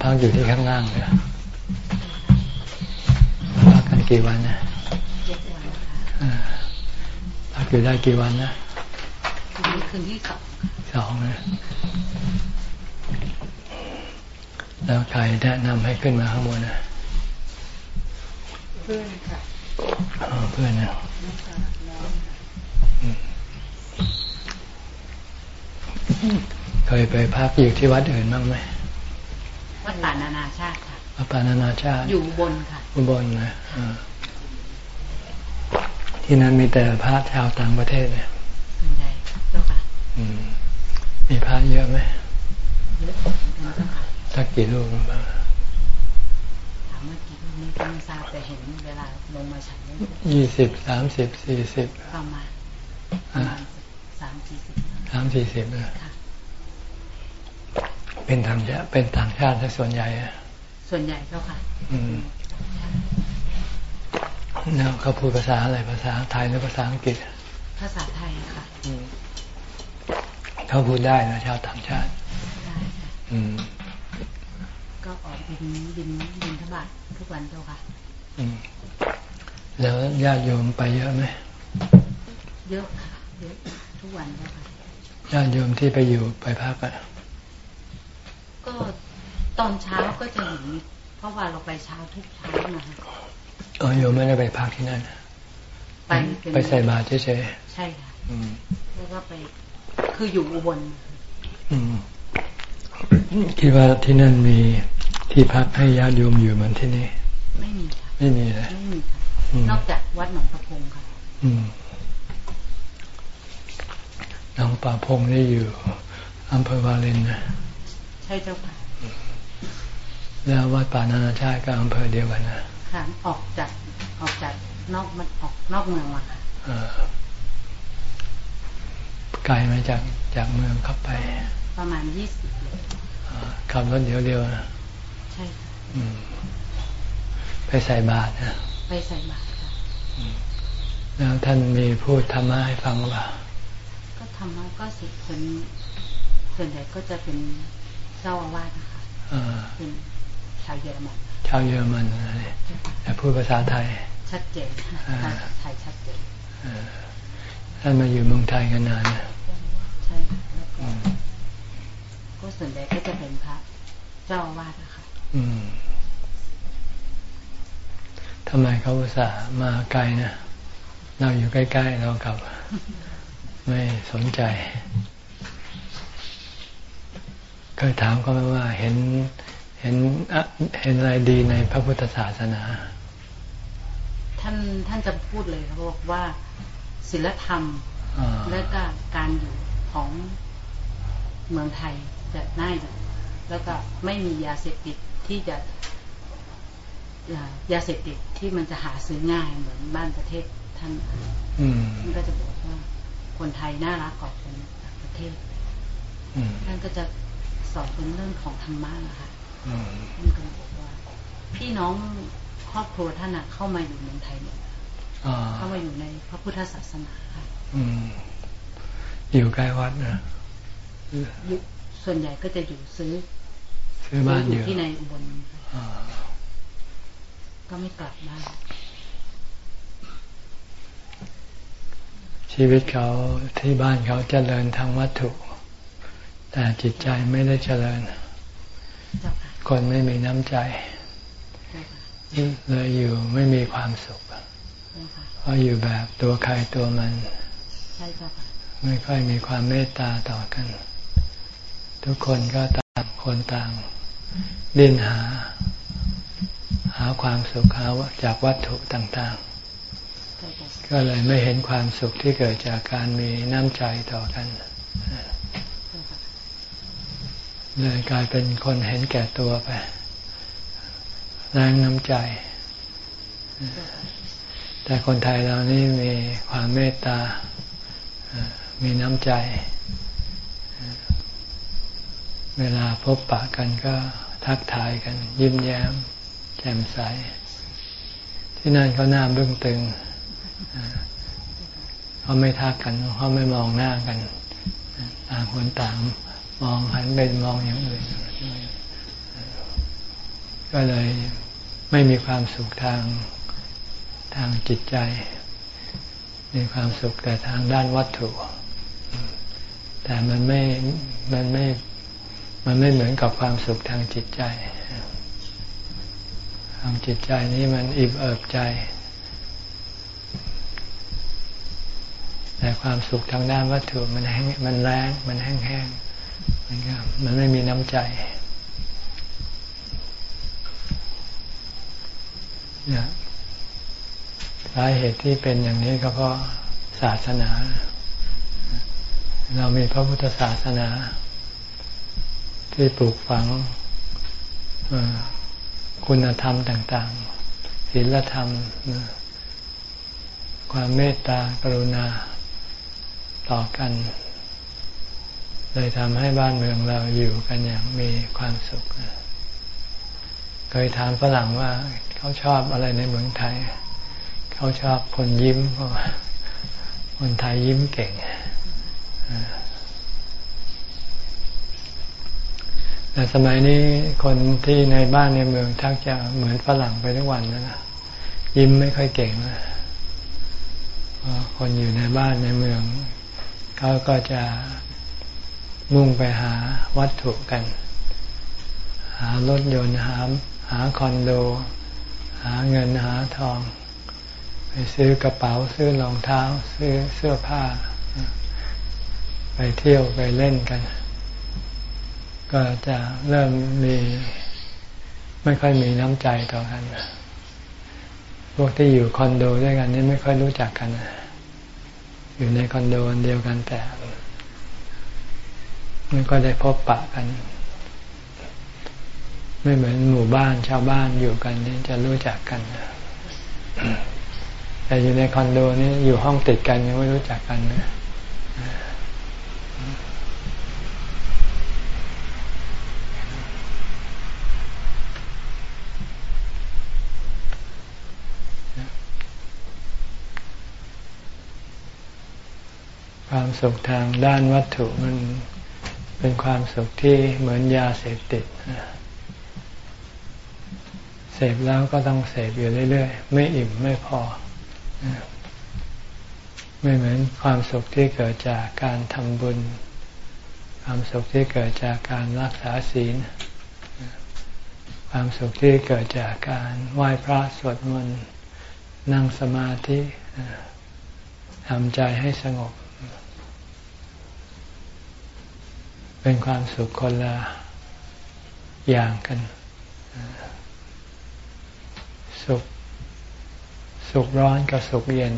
พักอยู่ที่ข้างล่างเลยพักกันกี่วันนะเจ็ดวันค่ะพักอยู่ได้กี่วันนะคืนคืนที่สองสองนะแล้วใครแนะนำให้ขึ้นมาข้างบนนะเพื่อนค่ะเพื่อนนะเคยไปพักอยู่ที่วัดอื่นบ้างไหม วัดป่านานาชาติค่ะวัดป่านานาชาติ อยู่บนค่ะอุบลนะที่นั้นมีแต่พระชาวต่างประเทศเนี่ยส่วนใหญ่เจ้าค่ะมีพระเยอะไหมเยอะสักกี่ลูกบ้างถามว่ากี่ลูกนี่ก็ไม่ทราบแต่เห็นเวลาลงมาฉันยี่สิบสามสิบสี่สิบประมาณประมาณสามสี่สิบสามสี่สิบเลย เป็นทางจะเป็นต่างชาติส่วนใหญ่ส่วนใหญ่เจ้าค่ะอืมแล้วเขาพูดภาษาอะไรภาษาไทยหรือภาษาอังกฤษ ภาษาไทยค่ะเขาพูดได้นะชาวต่างชาติได้อืมก็ออกบินบินบินทบาททุกวันเจ้าค่ะอืมแล้วญาติโยมไปเยอะไหมเยอะค่ะเยอะทุกวันเจ้าค่ะญาติโยมที่ไปอยู่ไปพักอะ ก็ตอนเช้าก็จะเห็นเพราะว่าเราไปเช้าทุกเช้านะคะอ๋อโยมไม่ได้ไปพักที่นั่นไปไปใส่บาตรเฉยๆใช่ค่ะแล้วก็ไปคืออยู่อุบลคิดว่าที่นั่นมีที่พักให้ญาติโยมอยู่เหมือนที่นี่ ไม่มีค่ะไม่มีเลยไม่มีค่ะนอกจากวัดหนองประพงค่ะอืมหนองป่าพงนี่อยู่อำเภอวาเลนนะ ช่เจ้าค่ะ แล้ววัดป่านานาชาติก็อำเภอเดียวกันนะค่ะออกจากออกจากนอกมันออกนอกเมืองมาค่ะไกลไหมจากจากเมืองเข้าไป ประมาณยี่สิบโลขับรถเดียวเดียวนะใช่ค่ะไปใส่บาตรนะไปใส่บาตรค่ะแล้วท่านมีพูดธรรมะให้ฟังว่าก็ธรรมะก็สิคนส่วนใหญ่ก็จะเป็น เจ้าอาวาสนะคะเป็นชาวเยอรมันชาวเยอรมันอะไรแต่พูดภาษาไทย ชัดเจนไทยชัดเจนท่านมาอยู่เมืองไทยกันนานนะใช่แล้วก็ก็ส่วนใหญ่ก็จะเป็นพระเจ้าอาวาสนะคะทำไมเขาอุตส่าห์มาไกลนะเราอยู่ใกล้ ๆ เรากลับ ไม่สนใจ เคยถามเขาว่าเห็นเห็นเห็นอะไรดีในพระพุทธศาสนา ท่านท่านจะพูดเลยเขาบอกว่าศีลธรรมและก็การอยู่ของเมืองไทยจะน่าอยู่แล้วก็ไม่มียาเสพติดที่จะยาเสพติดที่มันจะหาซื้อง่ายเหมือนบ้านประเทศท่านท่านก็จะบอกว่าคนไทยน่ารักกว่าคนต่างประเทศท่านก็จะ สอนเป็นเรื่องของธรรมะนะคะท่านก็บอกว่า พี่น้องครอบครัวท่านเข้ามาอยู่เมืองไทยเนี่ยเข้ามาอยู่ในพระพุทธศาสนาค่ะอยู่ใกล้วัดนะส่วนใหญ่ก็จะอยู่ซื้อ ซื้อบ้านอยู่ที่ในอุบลก็ไม่กลับบ้านชีวิตเขาที่บ้านเขาเจริญทางวัตถุ แต่จิตใจไม่ได้เจริญ คนไม่มีน้ำใจ เลยอยู่ไม่มีความสุข เพราะอยู่แบบตัวใครตัวมัน ไม่ค่อยมีความเมตตาต่อกัน ทุกคนก็ต่างคนต่างดิ้นหา หาความสุขหาจากวัตถุต่างๆ ก็เลยไม่เห็นความสุขที่เกิดจากการมีน้ำใจต่อกัน เลยกลายเป็นคนเห็นแก่ตัวไปแรงน้ำใจ แต่คนไทยเรานี่มีความเมตตา มีน้ำใจ เวลาพบปะกันก็ทักทายกัน ยิ้มแย้ม แจ่มใส ที่นั่นเขาหน้าบึ้งตึงเขาไม่ทักกันเขาไม่มองหน้ากัน ต่างคนต่าง มองหันไปมองอย่างอื่น ก็เลยไม่มีความสุขทางทางจิตใจ มีความสุขแต่ทางด้านวัตถุ แต่มันไม่มันไม่มันไม่เหมือนกับความสุขทางจิตใจทางจิตใจนี้มันอิ่มเอิบใจ แต่ความสุขทางด้านวัตถุมันแห้งมันแรงมันแห้งๆ มันไม่มีน้ำใจเนี่ยสาเหตุที่เป็นอย่างนี้ก็เพราะศาสนา เรามีพระพุทธศาสนา ที่ปลูกฝังคุณธรรมต่าง ๆ ศีลธรรม ความเมตตากรุณาต่อกัน เลยทำให้บ้านเมืองเราอยู่กันอย่างมีความสุข เคยถามฝรั่งว่าเขาชอบอะไรในเมืองไทย เขาชอบคนยิ้มเพราะคนไทยยิ้มเก่งแต่สมัยนี้คนที่ในบ้านในเมืองทักจะเหมือนฝรั่งไปทุกวันนะยิ้มไม่ค่อยเก่งนะคนอยู่ในบ้านในเมือง เขาก็จะ มุ่งไปหาวัตถุกัน หารถยนต์หาหาคอนโด หาเงินหาทอง ไปซื้อกระเป๋าซื้อรองเท้า ซื้อเสื้อผ้า ไปเที่ยวไปเล่นกัน ก็จะเริ่มมีไม่ค่อยมีน้ำใจต่อกันพวกที่อยู่คอนโดด้วยกันนี่ไม่ค่อยรู้จักกัน อยู่ในคอนโดเดียวกันแต่ ไม่ก็ได้พบปะกัน ไม่เหมือนหมู่บ้านชาวบ้านอยู่กันนี่จะรู้จักกันแต่อยู่ในคอนโดนี่อยู่ห้องติดกันยังไม่รู้จักกันนะความสุขทางด้านวัตถุมัน เป็นความสุขที่เหมือนยาเสพติด เสพแล้วก็ต้องเสพอยู่เรื่อยๆ ไม่อิ่มไม่พอ ไม่เหมือนความสุขที่เกิดจากการทำบุญ ความสุขที่เกิดจากการรักษาศีล ความสุขที่เกิดจากการไหว้พระสวดมนต์ นั่งสมาธิทำใจให้สงบ เป็นความสุขคนละอย่างกัน สุขสุขร้อนกับสุขเย็น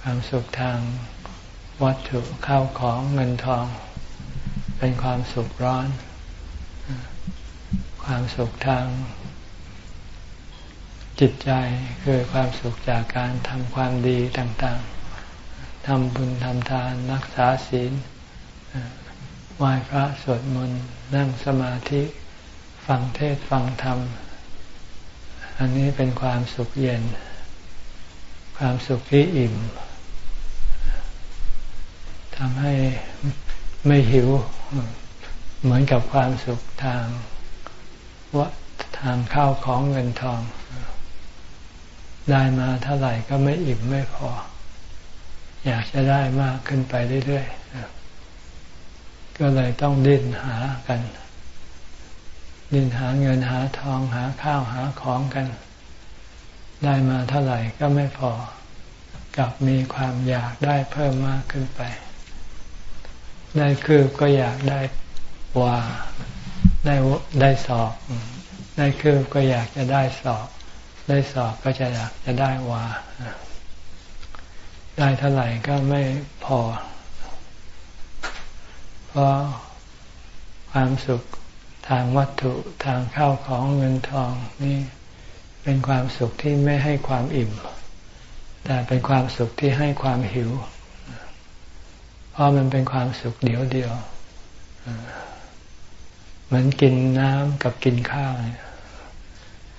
ความสุขทางวัตถุข้าวของเงินทอง เป็นความสุขร้อน ความสุขทางจิตใจคือความสุขจากการทำความดีต่างๆทำบุญทำทานรักษาศีล ไหว้พระสวดมนต์นั่งสมาธิ ฟังเทศฟังธรรม อันนี้เป็นความสุขเย็น ความสุขที่อิ่มทำให้ไม่หิว เหมือนกับความสุขทางว่าทางข้าวของเงินทอง ได้มาเท่าไหร่ก็ไม่อิ่มไม่พอ อยากจะได้มากขึ้นไปเรื่อยๆ ก็เลยต้องดิ้นหากัน ดิ้นหาเงินหาทองหาข้าวหาของกัน ได้มาเท่าไหร่ก็ไม่พอ กับมีความอยากได้เพิ่มมากขึ้นไป ได้คืบก็อยากได้วาได้ได้สอบ ได้คืบก็อยากจะได้สอบ ได้สอบก็จะอยากจะได้วาได้เท่าไหร่ก็ไม่พอ เพราะความสุขทางวัตถุทางข้าวของเงินทองนี่เป็นความสุขที่ไม่ให้ความอิ่ม แต่เป็นความสุขที่ให้ความหิว เพราะมันเป็นความสุขเดียวเดียวเหมือนกินน้ำกับกินข้าว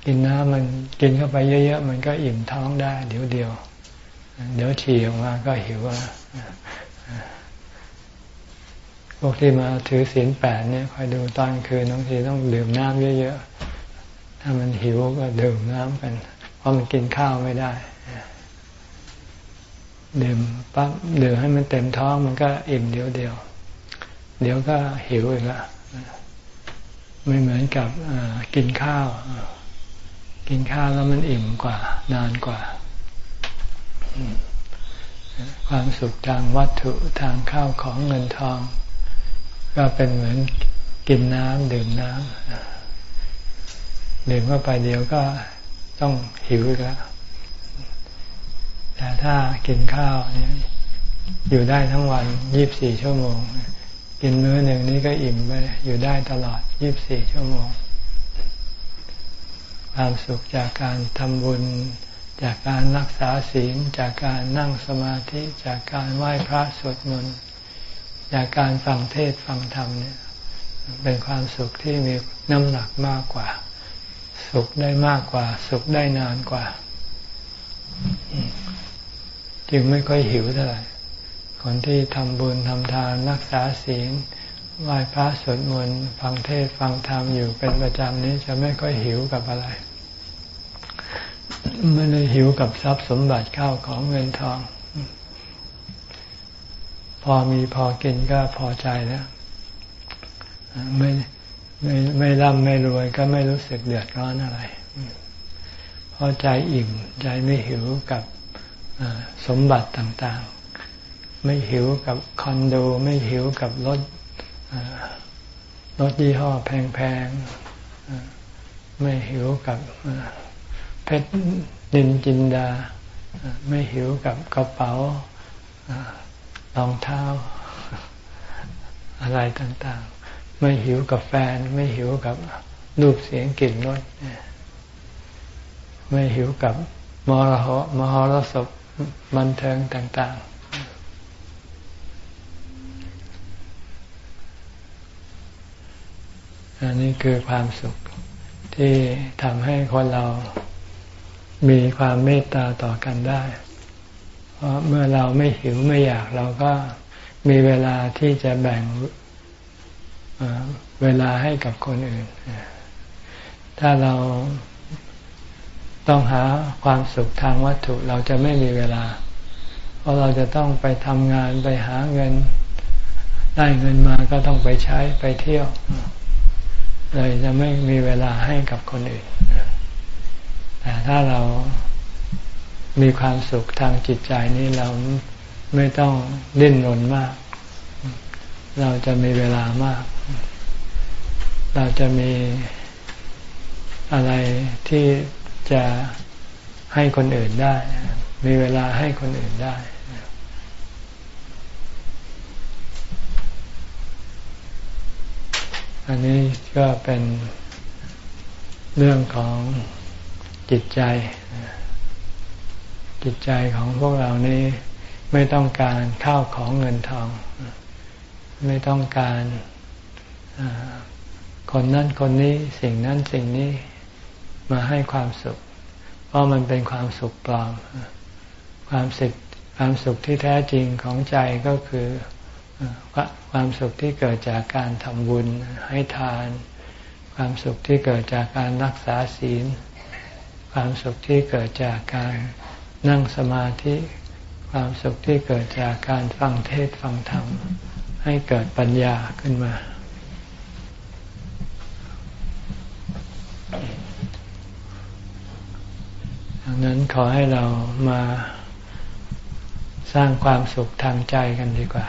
กินน้ำมันกินเข้าไปเยอะๆมันก็อิ่มท้องได้ เดี๋ยวเดียว เดี๋ยวฉี่ออกมาก็หิวแล้ว พวกที่มาถือศีลแปดเนี่ยคอยดูตอนคืนบางทีต้องดื่มน้ำเยอะๆ ถ้ามันหิวก็ดื่มน้ำกัน เพราะมันกินข้าวไม่ได้ดื่มปั๊บดื่มให้มันเต็มท้องมันก็อิ่มเดียวเดียว เดี๋ยวก็หิวอีกละไม่เหมือนกับกินข้าว กินข้าวแล้วมันอิ่มกว่า นานกว่า ความสุขทางวัตถุทางข้าวของเงินทอง ก็เป็นเหมือนกินน้ำดื่มน้ำดื่มเข้าไปเดียวก็ต้องหิวอีกแล้วแต่ถ้ากินข้าวเนี่ยอยู่ได้ทั้งวันยี่บสี่ชั่วโมง กินมื้อหนึ่งนี้ก็อิ่มไปอยู่ได้ตลอดยี่บสี่ชั่วโมง ความสุขจากการทำบุญ จากการรักษาศีล จากการนั่งสมาธิ จากการไหว้พระสวดมนต์ จากการฟังเทศฟังธรรมเนี่ย เป็นความสุขที่มีน้ำหนักมากกว่า สุขได้มากกว่า สุขได้นานกว่า จึงไม่ค่อยหิวเท่าไหร่คนที่ทำบุญทำทานรักษาศีลไหว้พระสวดมนต์ฟังเทศฟังธรรมอยู่เป็นประจำนี้จะไม่ค่อยหิวกับอะไร ไม่ได้หิวกับทรัพย์สมบัติข้าวของเงินทอง อมีพอกินก็พอใจแล้วไม่ไม่ไม่ร่ำไม่รวยก็ไม่รู้สึกเดือดร้อนอะไรพอใจอิ่มใจไม่หิวกับสมบัติต่างๆ ไม่หิวกับคอนโด ไม่หิวกับรถรถยี่ห้อแพงๆไม่หิวกับเพชรดินจินดา ไม่หิวกับกระเป๋า รองเท้า อะไรต่างๆ ไม่หิวกับแฟน ไม่หิวกับรูปเสียงกลิ่นรสไม่หิวกับมรหมหรสพบันเทิงต่าง ๆ อันนี้คือความสุขที่ทำให้คนเรามีความเมตตาต่อกันได้ เพราะเมื่อเราไม่หิวไม่อยากเราก็มีเวลาที่จะแบ่งเวลาให้กับคนอื่น ถ้าเราต้องหาความสุขทางวัตถุเราจะไม่มีเวลา เพราะเราจะต้องไปทำงานไปหาเงิน ได้เงินมาก็ต้องไปใช้ไปเที่ยว เลยจะไม่มีเวลาให้กับคนอื่น แต่ถ้าเรา มีความสุขทางจิตใจนี้เราไม่ต้องดิ้นรนมาก เราจะมีเวลามาก เราจะมีอะไรที่จะให้คนอื่นได้ มีเวลาให้คนอื่นได้ อันนี้ก็เป็นเรื่องของจิตใจ จิตใจของพวกเรานี้ไม่ต้องการข้าวของเงินทอง ไม่ต้องการคนนั้นคนนี้สิ่งนั้นสิ่งนี้มาให้ความสุข เพราะมันเป็นความสุขปลอม ความสุขความสุขที่แท้จริงของใจก็คือความสุขที่เกิดจากการทำบุญให้ทาน ความสุขที่เกิดจากการรักษาศีล ความสุขที่เกิดจากการ นั่งสมาธิความสุขที่เกิดจากการฟังเทศฟังธรรม ให้เกิดปัญญาขึ้นมา ดังนั้นขอให้เรามาสร้างความสุขทางใจกันดีกว่า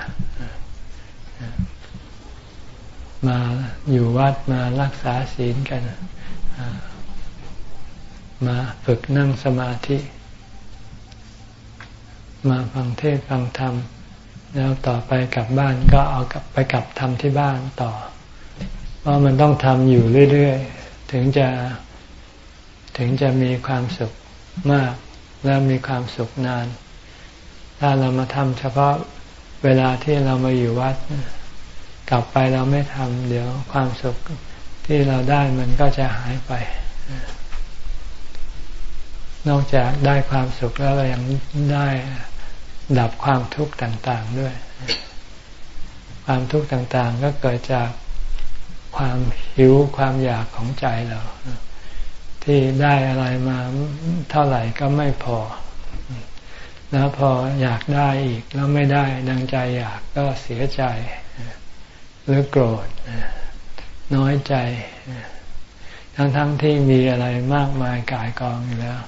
มาอยู่วัดมารักษาศีลกัน มาฝึกนั่งสมาธิ มาฟังเทศฟังธรรม แล้วต่อไปกลับบ้านก็เอากลับไปกลับทำที่บ้านต่อ เพราะมันต้องทำอยู่เรื่อยๆ ถึงจะถึงจะมีความสุขมาก แล้วมีความสุขนาน ถ้าเรามาทำเฉพาะเวลาที่เรามาอยู่วัด กลับไปเราไม่ทำเดี๋ยวความสุขที่เราได้มันก็จะหายไป นอกจากได้ความสุขแล้วเรายังได้ ดับความทุกข์ต่างๆด้วย ความทุกข์ต่างๆ ก็เกิดจากความหิวความอยากของใจเรา ที่ได้อะไรมาเท่าไหร่ก็ไม่พอ แล้วพออยากได้อีกแล้วไม่ได้ดังใจอยากก็เสียใจ หรือโกรธ น้อยใจ ทั้งๆทที่มีอะไรมากมายกายกองอยู่แล้ว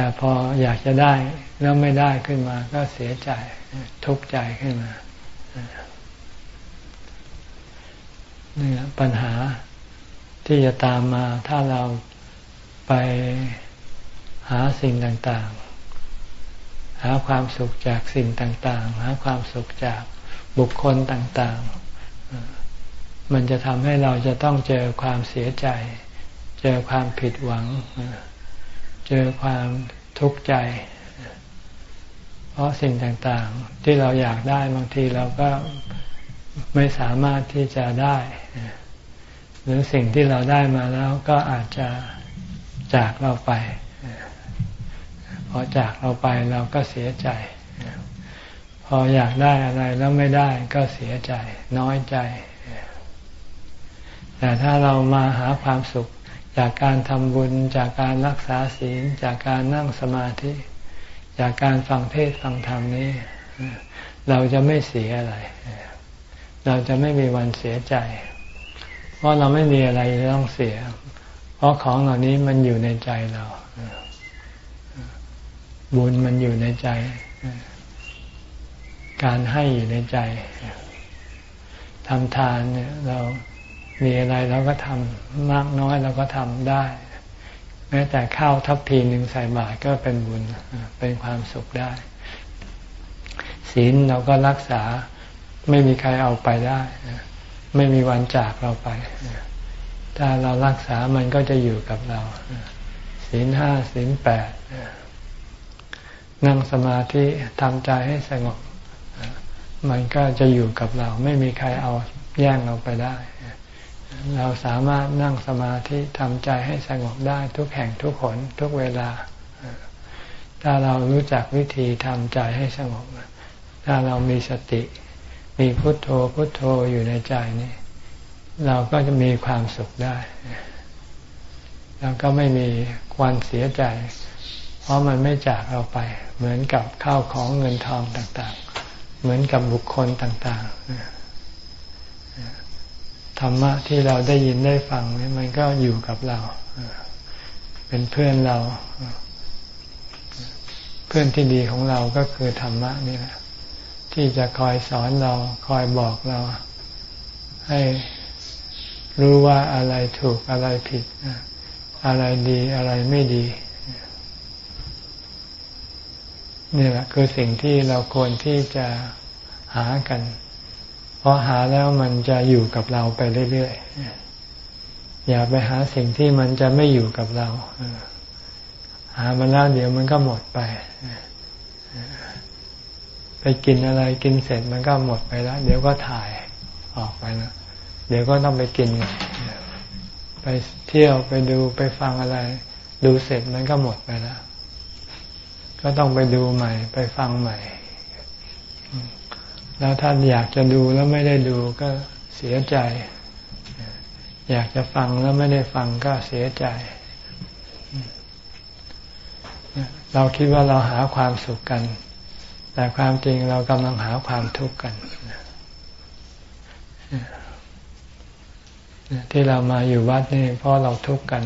แต่พออยากจะได้แล้วไม่ได้ขึ้นมา ก็เสียใจทุกข์ใจขึ้นมานี่ปัญหาที่จะตามมาถ้าเราไปหาสิ่งต่างๆ หาความสุขจากสิ่งต่างๆ หาความสุขจากบุคคลต่างๆ มันจะทำให้เราจะต้องเจอความเสียใจ เจอความผิดหวัง เจอความทุกข์ใจ เพราะสิ่งต่างๆ ที่เราอยากได้บางทีเราก็ไม่สามารถที่จะได้ หรือสิ่งที่เราได้มาแล้วก็อาจจะจากเราไปพอจากเราไปเราก็เสียใจ พออยากได้อะไรแล้วไม่ได้ก็เสียใจ น้อยใจ แต่ถ้าเรามาหาความสุข จากการทำบุญ จากการรักษาศีล จากการนั่งสมาธิ จากการฟังเทศฟังธรรมนี้ เราจะไม่เสียอะไร เราจะไม่มีวันเสียใจ เพราะเราไม่มีอะไรต้องเสีย เพราะของเหล่านี้มันอยู่ในใจเรา บุญมันอยู่ในใจ การให้อยู่ในใจทำทานเนี่ยเรา มีอะไรเราก็ทำมากน้อยเราก็ทำได้ แม้แต่ข้าวทัพพีหนึ่งใส่บาตรก็เป็นบุญเป็นความสุขได้ ศีลเราก็รักษาไม่มีใครเอาไปได้ ไม่มีวันจากเราไป ถ้าเรารักษามันก็จะอยู่กับเราศีลห้าศีลแปดนั่งสมาธิทำใจให้สงบมันก็จะอยู่กับเรา ไม่มีใครเอาแย่งเราไปได้ เราสามารถนั่งสมาธิทำใจให้สงบได้ทุกแห่งทุกขนทุกเวลา ถ้าเรารู้จักวิธีทำใจให้สงบ ถ้าเรามีสติ มีพุทโธพุทโธอยู่ในใจนี่เราก็จะมีความสุขได้แล้วก็ไม่มีควันเสียใจ เพราะมันไม่จากเราไป เหมือนกับข้าวของเงินทองต่างๆ เหมือนกับบุคคลต่างๆ ธรรมะที่เราได้ยินได้ฟังนี่มันก็อยู่กับเรา เป็นเพื่อนเรา เพื่อนที่ดีของเราก็คือธรรมะนี่แหละที่จะคอยสอนเราคอยบอกเรา ให้รู้ว่าอะไรถูกอะไรผิด อะไรดีอะไรไม่ดีนี่แหละคือสิ่งที่เราควรที่จะหากัน เพราะหาแล้วมันจะอยู่กับเราไปเรื่อยๆ อย่าไปหาสิ่งที่มันจะไม่อยู่กับเรา หามาแล้วเดี๋ยวมันก็หมดไป ไปกินอะไรกินเสร็จมันก็หมดไปแล้ว เดี๋ยวก็ถ่ายออกไปแล้วเดี๋ยวก็ต้องไปกิน ไปเที่ยวไปดูไปฟังอะไร ดูเสร็จมันก็หมดไปแล้ว ก็ต้องไปดูใหม่ ไปฟังใหม่ แล้วท่านอยากจะดูแล้วไม่ได้ดูก็เสียใจ อยากจะฟังแล้วไม่ได้ฟังก็เสียใจ เราคิดว่าเราหาความสุขกัน แต่ความจริงเรากำลังหาความทุกข์กันที่เรามาอยู่วัดนี่เพราะเราทุกข์กัน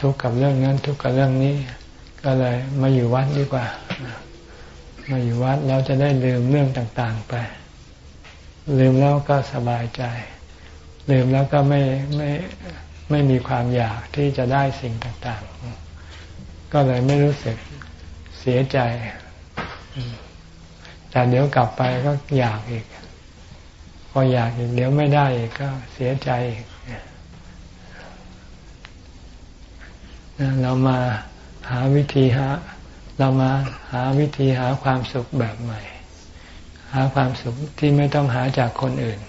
ทุกข์กับเรื่องนั้น ทุกข์กับเรื่องนี้ ก็เลยมาอยู่วัดดีกว่า มาอยู่วัดเราจะได้ลืมเรื่องต่างๆไป ลืมแล้วก็สบายใจ ลืมแล้วก็ไม่ไม่ไม่มีความอยากที่จะได้สิ่งต่างๆ ก็เลยไม่รู้สึกเสียใจ แต่เดี๋ยวกลับไปก็อยากอีก พออยากอีกเดี๋ยวไม่ได้อีกก็เสียใจอีกเรามาหาวิธีหา เรามาหาวิธีหาความสุขแบบใหม่ หาความสุขที่ไม่ต้องหาจากคนอื่น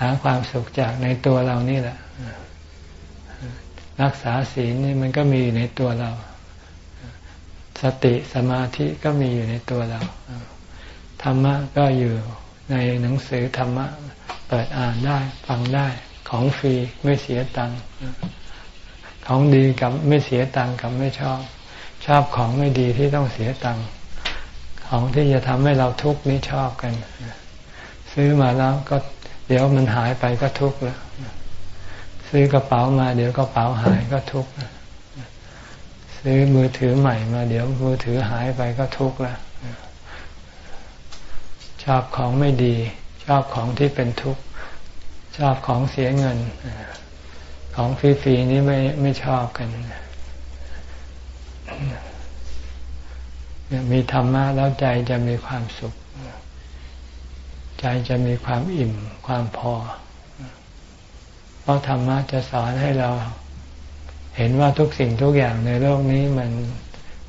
หาความสุขจากในตัวเรานี่แหละ รักษาศีลนี่มันก็มีอยู่ในตัวเรา สติสมาธิก็มีอยู่ในตัวเรา ธรรมะก็อยู่ในหนังสือธรรมะ เปิดอ่านได้ฟังได้ของฟรีไม่เสียตังค์ของดีกับไม่เสียตังค์กับไม่ชอบ ชอบของไม่ดีที่ต้องเสียตังค์ของที่จะทำให้เราทุกข์นี่ชอบกัน ซื้อมาแล้วก็เดี๋ยวมันหายไปก็ทุกข์แล้วซื้อกระเป๋ามาเดี๋ยวกระเป๋าหายก็ทุกข์ซื้อมือถือใหม่มาเดี๋ยวมือถือหายไปก็ทุกข์แล้วชอบของไม่ดี ชอบของที่เป็นทุกข์ชอบของเสียเงิน ของฟรีๆนี้ไม่ไม่ชอบกัน มีธรรมะแล้วใจจะมีความสุข ใจจะมีความอิ่มความพอ เพราะธรรมะจะสอนให้เรา เห็นว่าทุกสิ่งทุกอย่างในโลกนี้มัน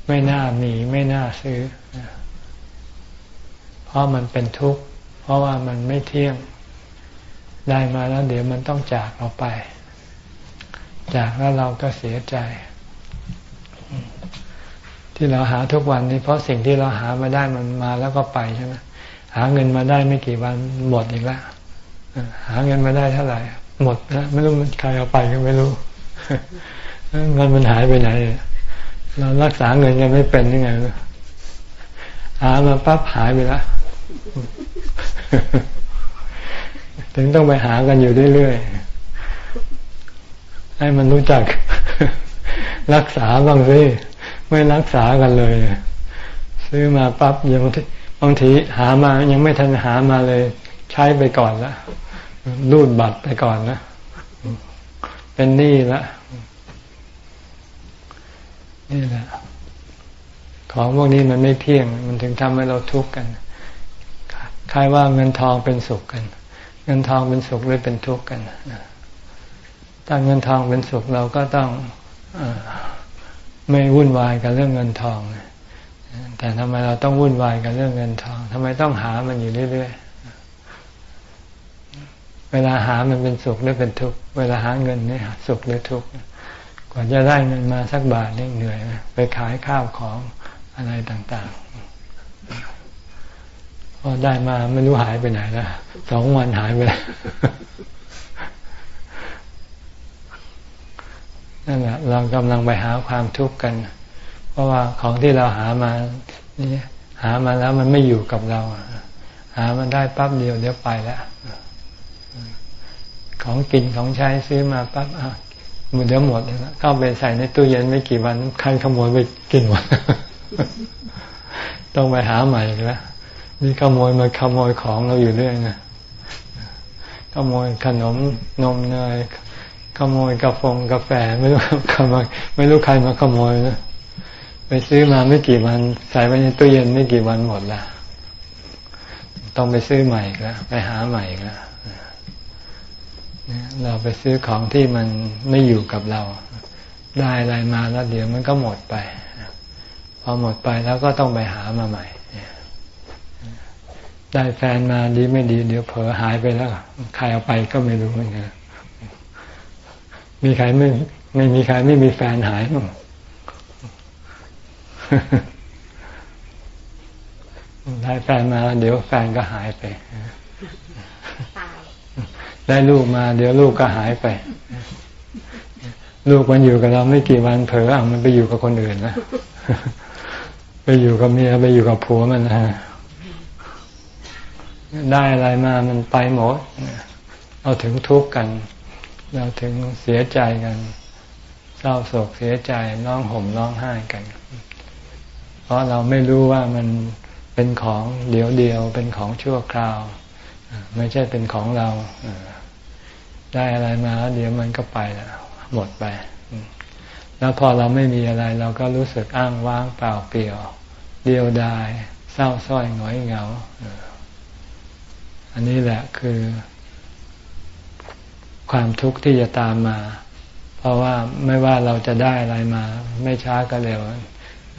ไม่น่ามีไม่น่าซื้อ เพราะมันเป็นทุกข์ เพราะว่ามันไม่เที่ยง ได้มาแล้วเดี๋ยวมันต้องจากเราไป จากแล้วเราก็เสียใจ ที่เราหาทุกวันนี้เพราะสิ่งที่เราหามาได้มันมาแล้วก็ไปใช่ไหมหาเงินมาได้ไม่กี่วันหมดอีกแล้วหาเงินมาได้เท่าไหร่หมดนะไม่รู้มันใครเอาไปก็ไม่รู้เงินมันหายไปไหน เรารักษาเงินกันไม่เป็นยังไงหามาปั๊บหายไปแล้วถึงต้องไปหากันอยู่เรื่อยๆให้มันรู้จักรักษาบ้างสิ ไม่รักษากันเลย ซื้อมาปั๊บยังบางทีหามายังไม่ทันหามาเลย ใช้ไปก่อนละรูดบัตรไปก่อนนะ เป็นหนี้ละนี่แหละของพวกนี้มันไม่เที่ยง มันถึงทำให้เราทุกข์กันคล้ายว่าเงินทองเป็นสุขกัน เงินทองเป็นสุขหรือเป็นทุกข์กันถ้าเงินทองเป็นสุขเราก็ต้องอ ไม่วุ่นวายกับเรื่องเงินทอง แต่ทำไมเราต้องวุ่นวายกับเรื่องเงินทองทำไมต้องหามันอยู่เรื่อยๆ เวลาหามันเป็นสุขหรือเป็นทุกข์ เวลาหาเงินนี่สุขหรือทุกข์ กว่าจะได้เงินมาสักบาทนี่เหนื่อยไปขายข้าวของอะไรต่างๆ พอได้มาไม่รู้หายไปไหนแล้วสองวันหายไปแล้ว นั่นแหละเรากำลังไปหาความทุกข์กัน เพราะว่าของที่เราหามานี่หามาแล้วมันไม่อยู่กับเรา หามันได้ปั๊บเดียวเดี๋ยวไปแล้วของกินของใช้ซื้อมาปั๊บอะมันเดี๋ยวหมดแล้วเข้าไปใส่ในตู้เย็นไม่กี่วันใครขโมยไปกินหมดต้องไปหาใหม่แล้วนี่ขโมยมาขโมยของเราอยู่เรื่อยนะขโมยขนมนมเนย ขโมยกาแฟกาแฟไม่รู้ขโมยไม่รู้ใครมาขโมยนะไปซื้อมาไม่กี่วันใส่ไว้ในตู้เย็นไม่กี่วันหมดละต้องไปซื้อใหม่ล้วไปหาใหม่ล้วเราไปซื้อของที่มันไม่อยู่กับเรา ได้อะไรมาแล้วเดี๋ยวมันก็หมดไป พอหมดไปแล้วก็ต้องไปหามาใหม่ได้แฟนมาดีไม่ดี เดี๋ยวเผลอหายไปแล้ว ใครเอาไปก็ไม่รู้เหมือนกัน มีใครไม่ไม่มีใครไม่มีแฟนหายมั้งได้แฟนมาเดี๋ยวแฟนก็หายไป ได้ลูกมา เดี๋ยวลูกก็หายไป ลูกมันอยู่กับเราไม่กี่วันเผลออะมันไปอยู่กับคนอื่นนะไปอยู่กับเมียไปอยู่กับผัวมันนะได้อะไรมามันไปหมด เอาถึงทุกข์กัน เราถึงเสียใจกัน เศร้าโศกเสียใจร้องห่มร้องไห้กัน เพราะเราไม่รู้ว่ามันเป็นของเดียวเดียวเป็นของชั่วคราว ไม่ใช่เป็นของเราได้อะไรมาเดี๋ยวมันก็ไปแล้วหมดไป แล้วพอเราไม่มีอะไร เราก็รู้สึกอ้างว้างเปล่าเปลี่ยว เดียวดาย เศร้าส้อยหงอยเหงา อันนี้แหละคือ ความทุกข์ที่จะตามมา เพราะว่าไม่ว่าเราจะได้อะไรมา ไม่ช้าก็เร็ว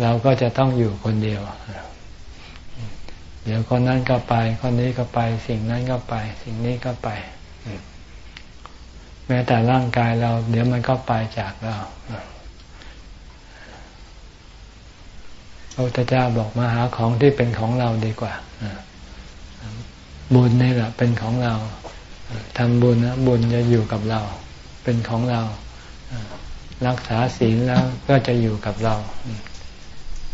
เราก็จะต้องอยู่คนเดียว เดี๋ยวคนนั้นก็ไป คนนี้ก็ไป สิ่งนั้นก็ไป สิ่งนี้ก็ไป แม้แต่ร่างกายเรา เดี๋ยวมันก็ไปจากเราพระพุทธเจ้าบอกมาหาของที่เป็นของเราดีกว่าบุญนี่แหละเป็นของเรา ทำบุญนะบุญจะอยู่กับเรา เป็นของเรา รักษาศีลแล้วก็จะอยู่กับเรา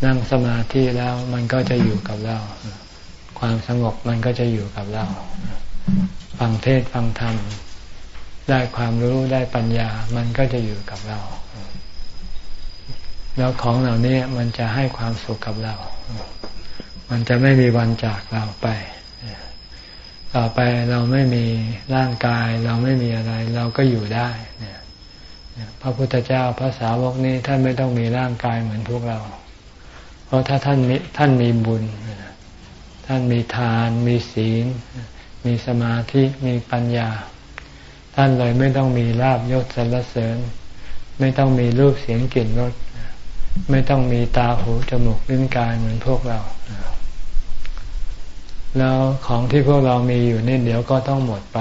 นั่งสมาธิแล้วมันก็จะอยู่กับเรา ความสงบมันก็จะอยู่กับเรา ฟังเทศฟังธรรม ได้ความรู้ได้ปัญญา มันก็จะอยู่กับเรา แล้วของเหล่านี้มันจะให้ความสุขกับเรา มันจะไม่มีวันจากเราไป ต่อไปเราไม่มีร่างกาย เราไม่มีอะไร เราก็อยู่ได้เนี่ยพระพุทธเจ้าพระสาวกนี้ท่านไม่ต้องมีร่างกายเหมือนพวกเรา เพราะถ้าท่านมีท่านมีบุญ ท่านมีทาน มีศีล มีสมาธิ มีปัญญา ท่านเลยไม่ต้องมีลาบยศสรรเสริญ ไม่ต้องมีรูปเสียงกลิ่นรส ไม่ต้องมีตาหูจมูกลิ้นกายเหมือนพวกเรา แล้วของที่พวกเรามีอยู่นี่เดี๋ยวก็ต้องหมดไป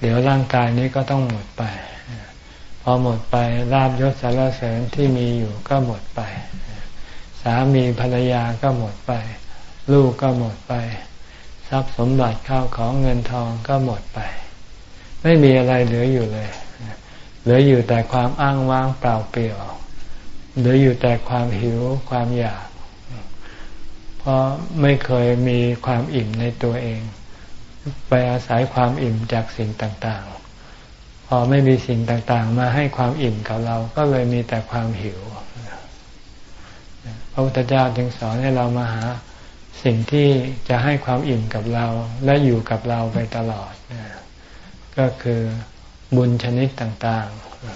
เดี๋ยวร่างกายนี้ก็ต้องหมดไป พอหมดไปลาบยศสารเสริญที่มีอยู่ก็หมดไป สามีภรรยาก็หมดไป ลูกก็หมดไป ทรัพย์สมบัติข้าวของเงินทองก็หมดไป ไม่มีอะไรเหลืออยู่เลย เหลืออยู่แต่ความอ้างว้างเปล่าเปลี่ยว เหลืออยู่แต่ความหิวความอยาก เพราะไม่เคยมีความอิ่มในตัวเอง ไปอาศัยความอิ่มจากสิ่งต่างๆ พอไม่มีสิ่งต่างๆ มาให้ความอิ่มกับเราก็เลยมีแต่ความหิว พระพุทธเจ้าจึงสอนให้เรามาหาสิ่งที่จะให้ความอิ่มกับเราและอยู่กับเราไปตลอด ก็คือบุญชนิดต่าง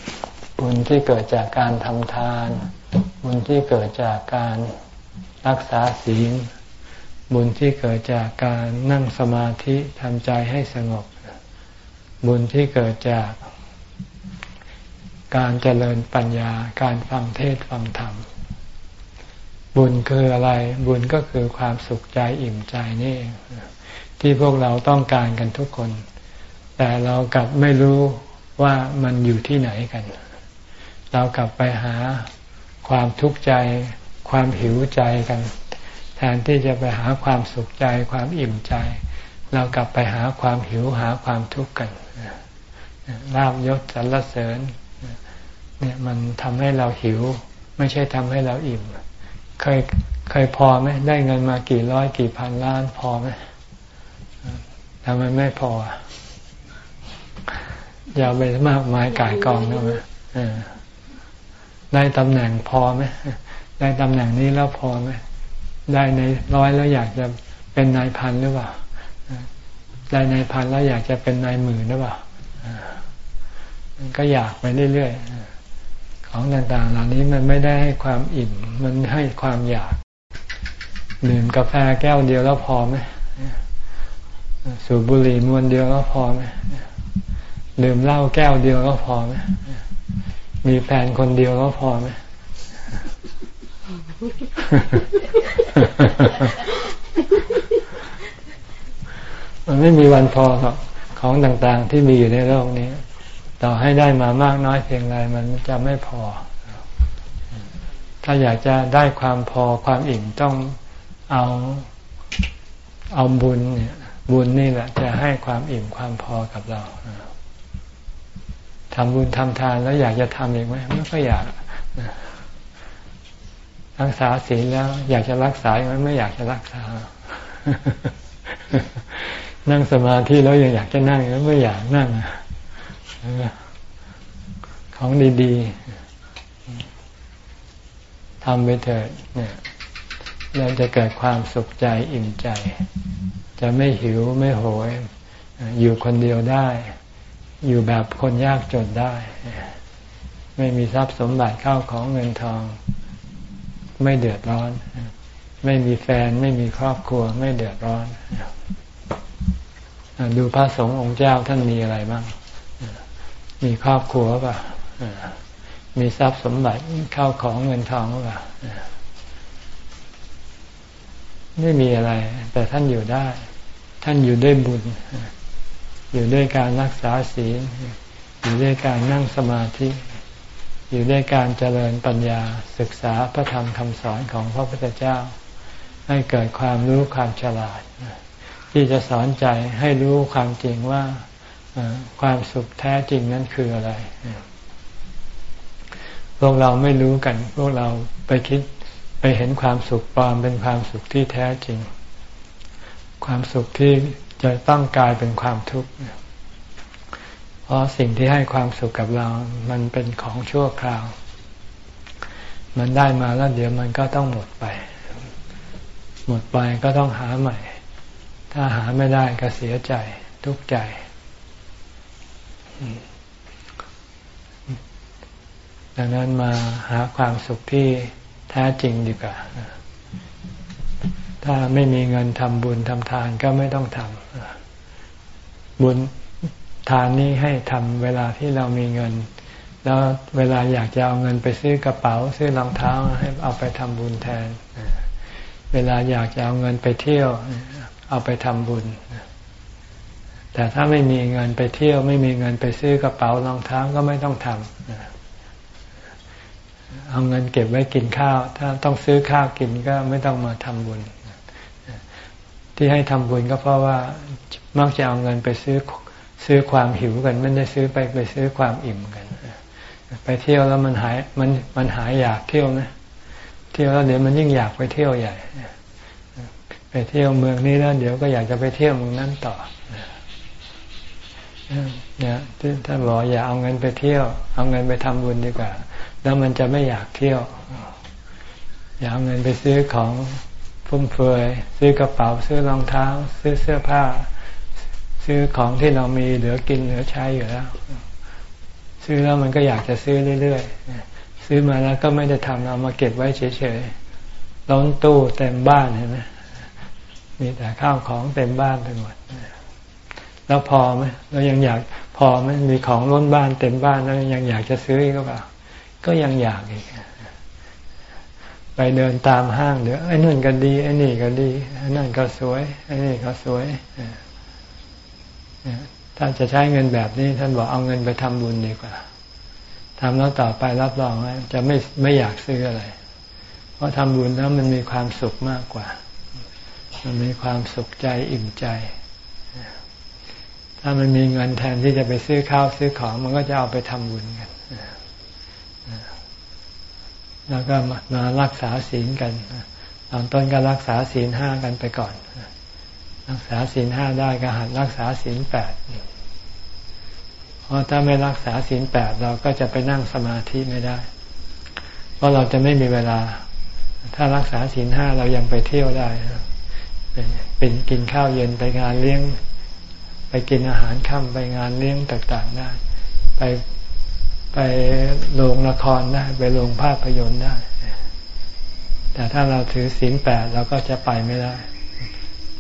ๆ บุญที่เกิดจากการทำทาน บุญที่เกิดจากการ รักษาศีล บุญที่เกิดจากการนั่งสมาธิทำใจให้สงบ บุญที่เกิดจาก การเจริญปัญญาการฟังเทศฟังธรรม บุญคืออะไรบุญก็คือความสุขใจอิ่มใจนี่เองที่พวกเราต้องการกันทุกคน แต่เรากลับไม่รู้ว่ามันอยู่ที่ไหนกัน เรากลับไปหาความทุกข์ใจ ความหิวใจกัน แทนที่จะไปหาความสุขใจความอิ่มใจ เรากลับไปหาความหิวหาความทุกข์กันลาบยศสรรเสริญเนี่ยมันทำให้เราหิว ไม่ใช่ทำให้เราอิ่ม เคยเคยพอไหมได้เงินมากี่ร้อยกี่พันล้านพอไหมทำไมไม่พอ อย่าไปมากมายกายกองนะมั้ได้ตำแหน่งพอไหม ได้ตำแหน่งนี้แล้วพอไหมได้ในร้อยแล้วอยากจะเป็นนายพันหรือเปล่าได้นายพันแล้วอยากจะเป็นนายหมื่นหรือเปล่าก็อยากไปเรื่อยๆของต่างๆ เหล่านี้มันไม่ได้ให้ความอิ่ม มันให้ความอยากดื่มกาแฟแก้วเดียวแล้วพอไหมสูบบุหรี่มวนเดียวแล้วพอไหมดื่มเหล้าแก้วเดียวแล้วพอไหมมีแฟนคนเดียวแล้วพอไหม มันไม่มีวันพอหรอกของต่างๆที่มีอยู่ในโลกนี้ ต่อให้ได้มามากน้อยเพียงไรมันจะไม่พอ ถ้าอยากจะได้ความพอความอิ่มต้องเอาเอาบุญเนี่ยบุญนี่แหละจะให้ความอิ่มความพอกับเราทำบุญทำทานแล้วอยากจะทำอีกไหมไม่ค่อยอยาก รักษาศีลแล้ว อยากจะรักษาไหมไม่อยากจะรักษา นั่งสมาธิแล้วยังอยากจะนั่งแล้วไม่อยากนั่งของดีๆทำไปเถิดเนี่ยเราจะเกิดความสุขใจอิ่มใจ จะไม่หิวไม่โหย อยู่คนเดียวได้ อยู่แบบคนยากจนได้ ไม่มีทรัพย์สมบัติเข้าของเงินทอง ไม่เดือดร้อน ไม่มีแฟน ไม่มีครอบครัว ไม่เดือดร้อนดูพระสงฆ์องค์เจ้าท่านมีอะไรบ้าง มีครอบครัวป่ะมีทรัพย์สมบัติเข้าของเงินทองป่ะไม่มีอะไร แต่ท่านอยู่ได้ ท่านอยู่ด้วยบุญ อยู่ด้วยการรักษาศีล อยู่ด้วยการนั่งสมาธิ อยู่ด้วยการเจริญปัญญาศึกษาพระธรรมคำสอนของพระพุทธเจ้า ให้เกิดความรู้ความฉลาด ที่จะสอนใจให้รู้ความจริงว่าความสุขแท้จริงนั้นคืออะไร พวกเราไม่รู้กัน พวกเราไปคิดไปเห็นความสุขปลอมเป็นความสุขที่แท้จริง ความสุขที่จะต้องกลายเป็นความทุกข์ เพราะสิ่งที่ให้ความสุขกับเรา มันเป็นของชั่วคราว มันได้มาแล้วเดี๋ยวมันก็ต้องหมดไป หมดไปก็ต้องหาใหม่ ถ้าหาไม่ได้ก็เสียใจทุกข์ใจ ดังนั้นมาหาความสุขที่แท้จริงดีกว่าถ้าไม่มีเงินทำบุญทำทานก็ไม่ต้องทำบุญ ทานนี้ให้ทำเวลาที่เรามีเงิน แล้วเวลาอยากจะเอาเงินไปซื้อกระเป๋า ซื้อรองเท้าให้เอาไปทำบุญแทน เวลาอยากจะเอาเงินไปเที่ยว เอาไปทำบุญ แต่ถ้าไม่มีเงินไปเที่ยว ไม่มีเงินไปซื้อกระเป๋ารองเท้าก็ไม่ต้องทำเอาเงินเก็บไว้กินข้าว ถ้าต้องซื้อข้าวกินก็ไม่ต้องมาทำบุญที่ให้ทำบุญก็เพราะว่ามักจะเอาเงินไปซื้อ ซื้อความหิวกันไม่ได้ซื้อไปไปซื้อความอิ่มกันไปเที่ยวแล้วมันหายมันมันหายอยากเที่ยวนะเที่ยวแล้วเดี๋ยวมันยิ่งอยากไปเที่ยวใหญ่ไปเที่ยวเมืองนี้แล้วเดี๋ยวก็อยากจะไปเที่ยวเมืองนั้นต่อเนี่ยท่านบอกอย่าเอาเงินไปเที่ยว เอาเงินไปทำบุญดีกว่า แล้วมันจะไม่อยากเที่ยว อยากเงินไปซื้อของฟุ่มเฟือยซื้อกระเป๋าซื้อรองเท้า ซื้อเสื้อผ้า ซื้อของที่เรามีเหลือกินเหลือใช้อยู่แล้ว ซื้อแล้วมันก็อยากจะซื้อเรื่อยๆซื้อมาแล้วก็ไม่ได้ทำเอามาเก็บไว้เฉยๆล้นตู้เต็มบ้านเห็นไหมมีแต่ข้าวของเต็มบ้านไปหมดแล้วพอไหมเรายังอยากพอไหมมีของล้นบ้านเต็มบ้านแล้วยังอยากจะซื้ออีกเปล่าก็ยังอยากอีกไปเดินตามห้างเดี๋ยวไอ้นั่นก็ดีไอ้นี่ก็ดีไอ้นั่นก็สวยไอ้นี่ก็สวย ถ้าจะใช้เงินแบบนี้ ท่านบอกเอาเงินไปทำบุญดีกว่าทำแล้วต่อไปรับรองว่าจะไม่ไม่อยากซื้ออะไร เพราะทำบุญแล้วมันมีความสุขมากกว่า มันมีความสุขใจอิ่มใจ ถ้ามันมีเงินแทนที่จะไปซื้อข้าวซื้อของ มันก็จะเอาไปทำบุญกัน แล้วก็มารักษาศีลกัน ตอนต้นก็รักษาศีลห้ากันไปก่อน รักษาศีลห้าได้ก็หัดรักษาศีลแปดเพราะถ้าไม่รักษาศีลแปดเราก็จะไปนั่งสมาธิไม่ได้ เพราะเราจะไม่มีเวลา ถ้ารักษาศีลห้าเรายังไปเที่ยวได้เป็นกินข้าวเย็นไปงานเลี้ยง ไปกินอาหารค่ำไปงานเลี้ยงต่างๆได้ ไปไปโรงละครได้ไปโรงภาพยนตร์ได้ แต่ถ้าเราถือศีลแปดเราก็จะไปไม่ได้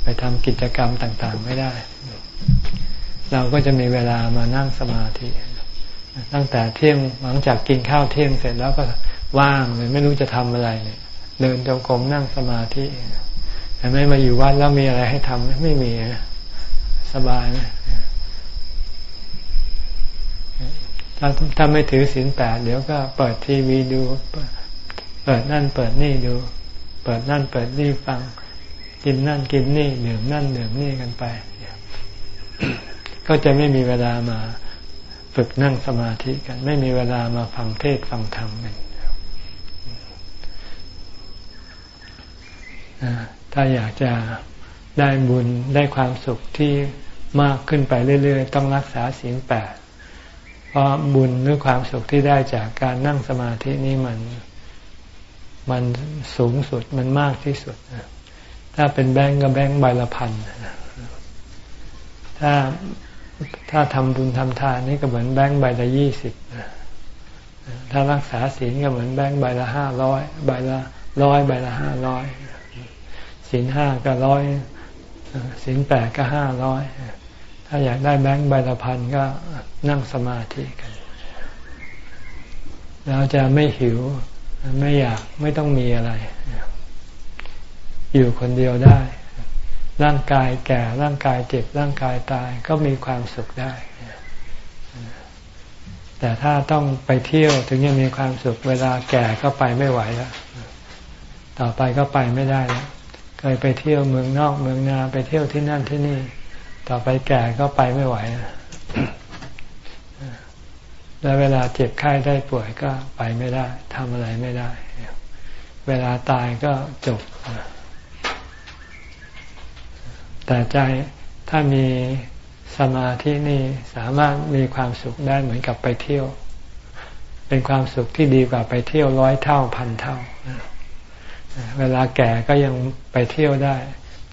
ไปทำกิจกรรมต่างๆ ไม่ได้ เราก็จะมีเวลามานั่งสมาธิ ตั้งแต่เที่ยงหลังจากกินข้าวเที่ยงเสร็จแล้วก็ว่างเลยไม่รู้จะทำอะไรเนี่ยเดินจงกรมนั่งสมาธิแต่ไม่มาอยู่วัดแล้วมีอะไรให้ทำไม่มีสบายไหมถ้าถ้าไม่ถือศีลแปดเดี๋ยวก็เปิดทีวีดู เปิดนั่นเปิดนี่ดู เปิดนั่นเปิดนี่ฟัง กินนั่นกินนี่ดื่มนั่นดื่มนี่กันไป ก็จะไม่มีเวลามาฝึกนั่งสมาธิกัน ไม่มีเวลามาฟังเทศฟังธรรมกันถ้าอยากจะได้บุญได้ความสุขที่มากขึ้นไปเรื่อยๆ ต้องรักษาศีลแปดเพราะบุญหรือความสุขที่ได้จากการนั่งสมาธินี้มัน มันสูงสุดมันมากที่สุด ถ้าเป็นแบงก์ก็แบงก์ใบละพันถ้าถ้าทำบุญทำทานนี่ก็เหมือนแบงก์ใบละยี่สิบถ้ารักษาศีลก็เหมือนแบงก์ใบละห้าร้อยใบละร้อยใบละห้าร้อยศีลห้าก็ร้อยศีลแปดก็ห้าร้อยถ้าอยากได้แบงค์ใบละพันก็นั่งสมาธิกันเราจะไม่หิวไม่อยากไม่ต้องมีอะไร อยู่คนเดียวได้ ร่างกายแก่ร่างกายเจ็บร่างกายตายก็มีความสุขได้ แต่ถ้าต้องไปเที่ยวถึงจะมีความสุข เวลาแก่ก็ไปไม่ไหวแล้วต่อไปก็ไปไม่ได้แล้วเคยไปเที่ยวเมืองนอกเมืองนาไปเที่ยวที่นั่นที่นี่ ต่อไปแก่ก็ไปไม่ไหวแล้วเวลาเจ็บไข้ได้ป่วยก็ไปไม่ได้ทำอะไรไม่ได้ เวลาตายก็จบ แต่ใจถ้ามีสมาธินี่สามารถมีความสุขได้เหมือนกับไปเที่ยว เป็นความสุขที่ดีกว่าไปเที่ยวร้อยเท่าพันเท่า เวลาแก่ก็ยังไปเที่ยวได้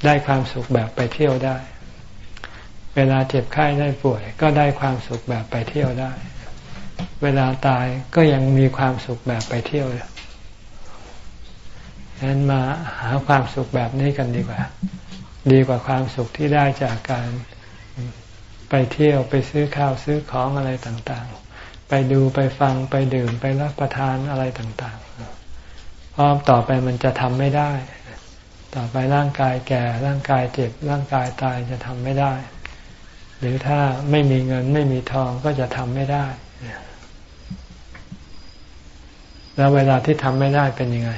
ได้ความสุขแบบไปเที่ยวได้ เวลาเจ็บไข้ได้ป่วย ก็ได้ความสุขแบบไปเที่ยวได้ เวลาตายก็ยังมีความสุขแบบไปเที่ยวเลยฉะนั้นมาหาความสุขแบบนี้กันดีกว่า ดีกว่าความสุขที่ได้จากการไปเที่ยวไปซื้อข้าวซื้อของอะไรต่างๆ ไปดูไปฟังไปดื่มไปรับประทานอะไรต่างๆ เพราะต่อไปมันจะทำไม่ได้ ต่อไปร่างกายแก่ร่างกายเจ็บร่างกายตายจะทำไม่ได้ หรือถ้าไม่มีเงินไม่มีทองก็จะทำไม่ได้ แล้วเวลาที่ทำไม่ได้เป็นยังไง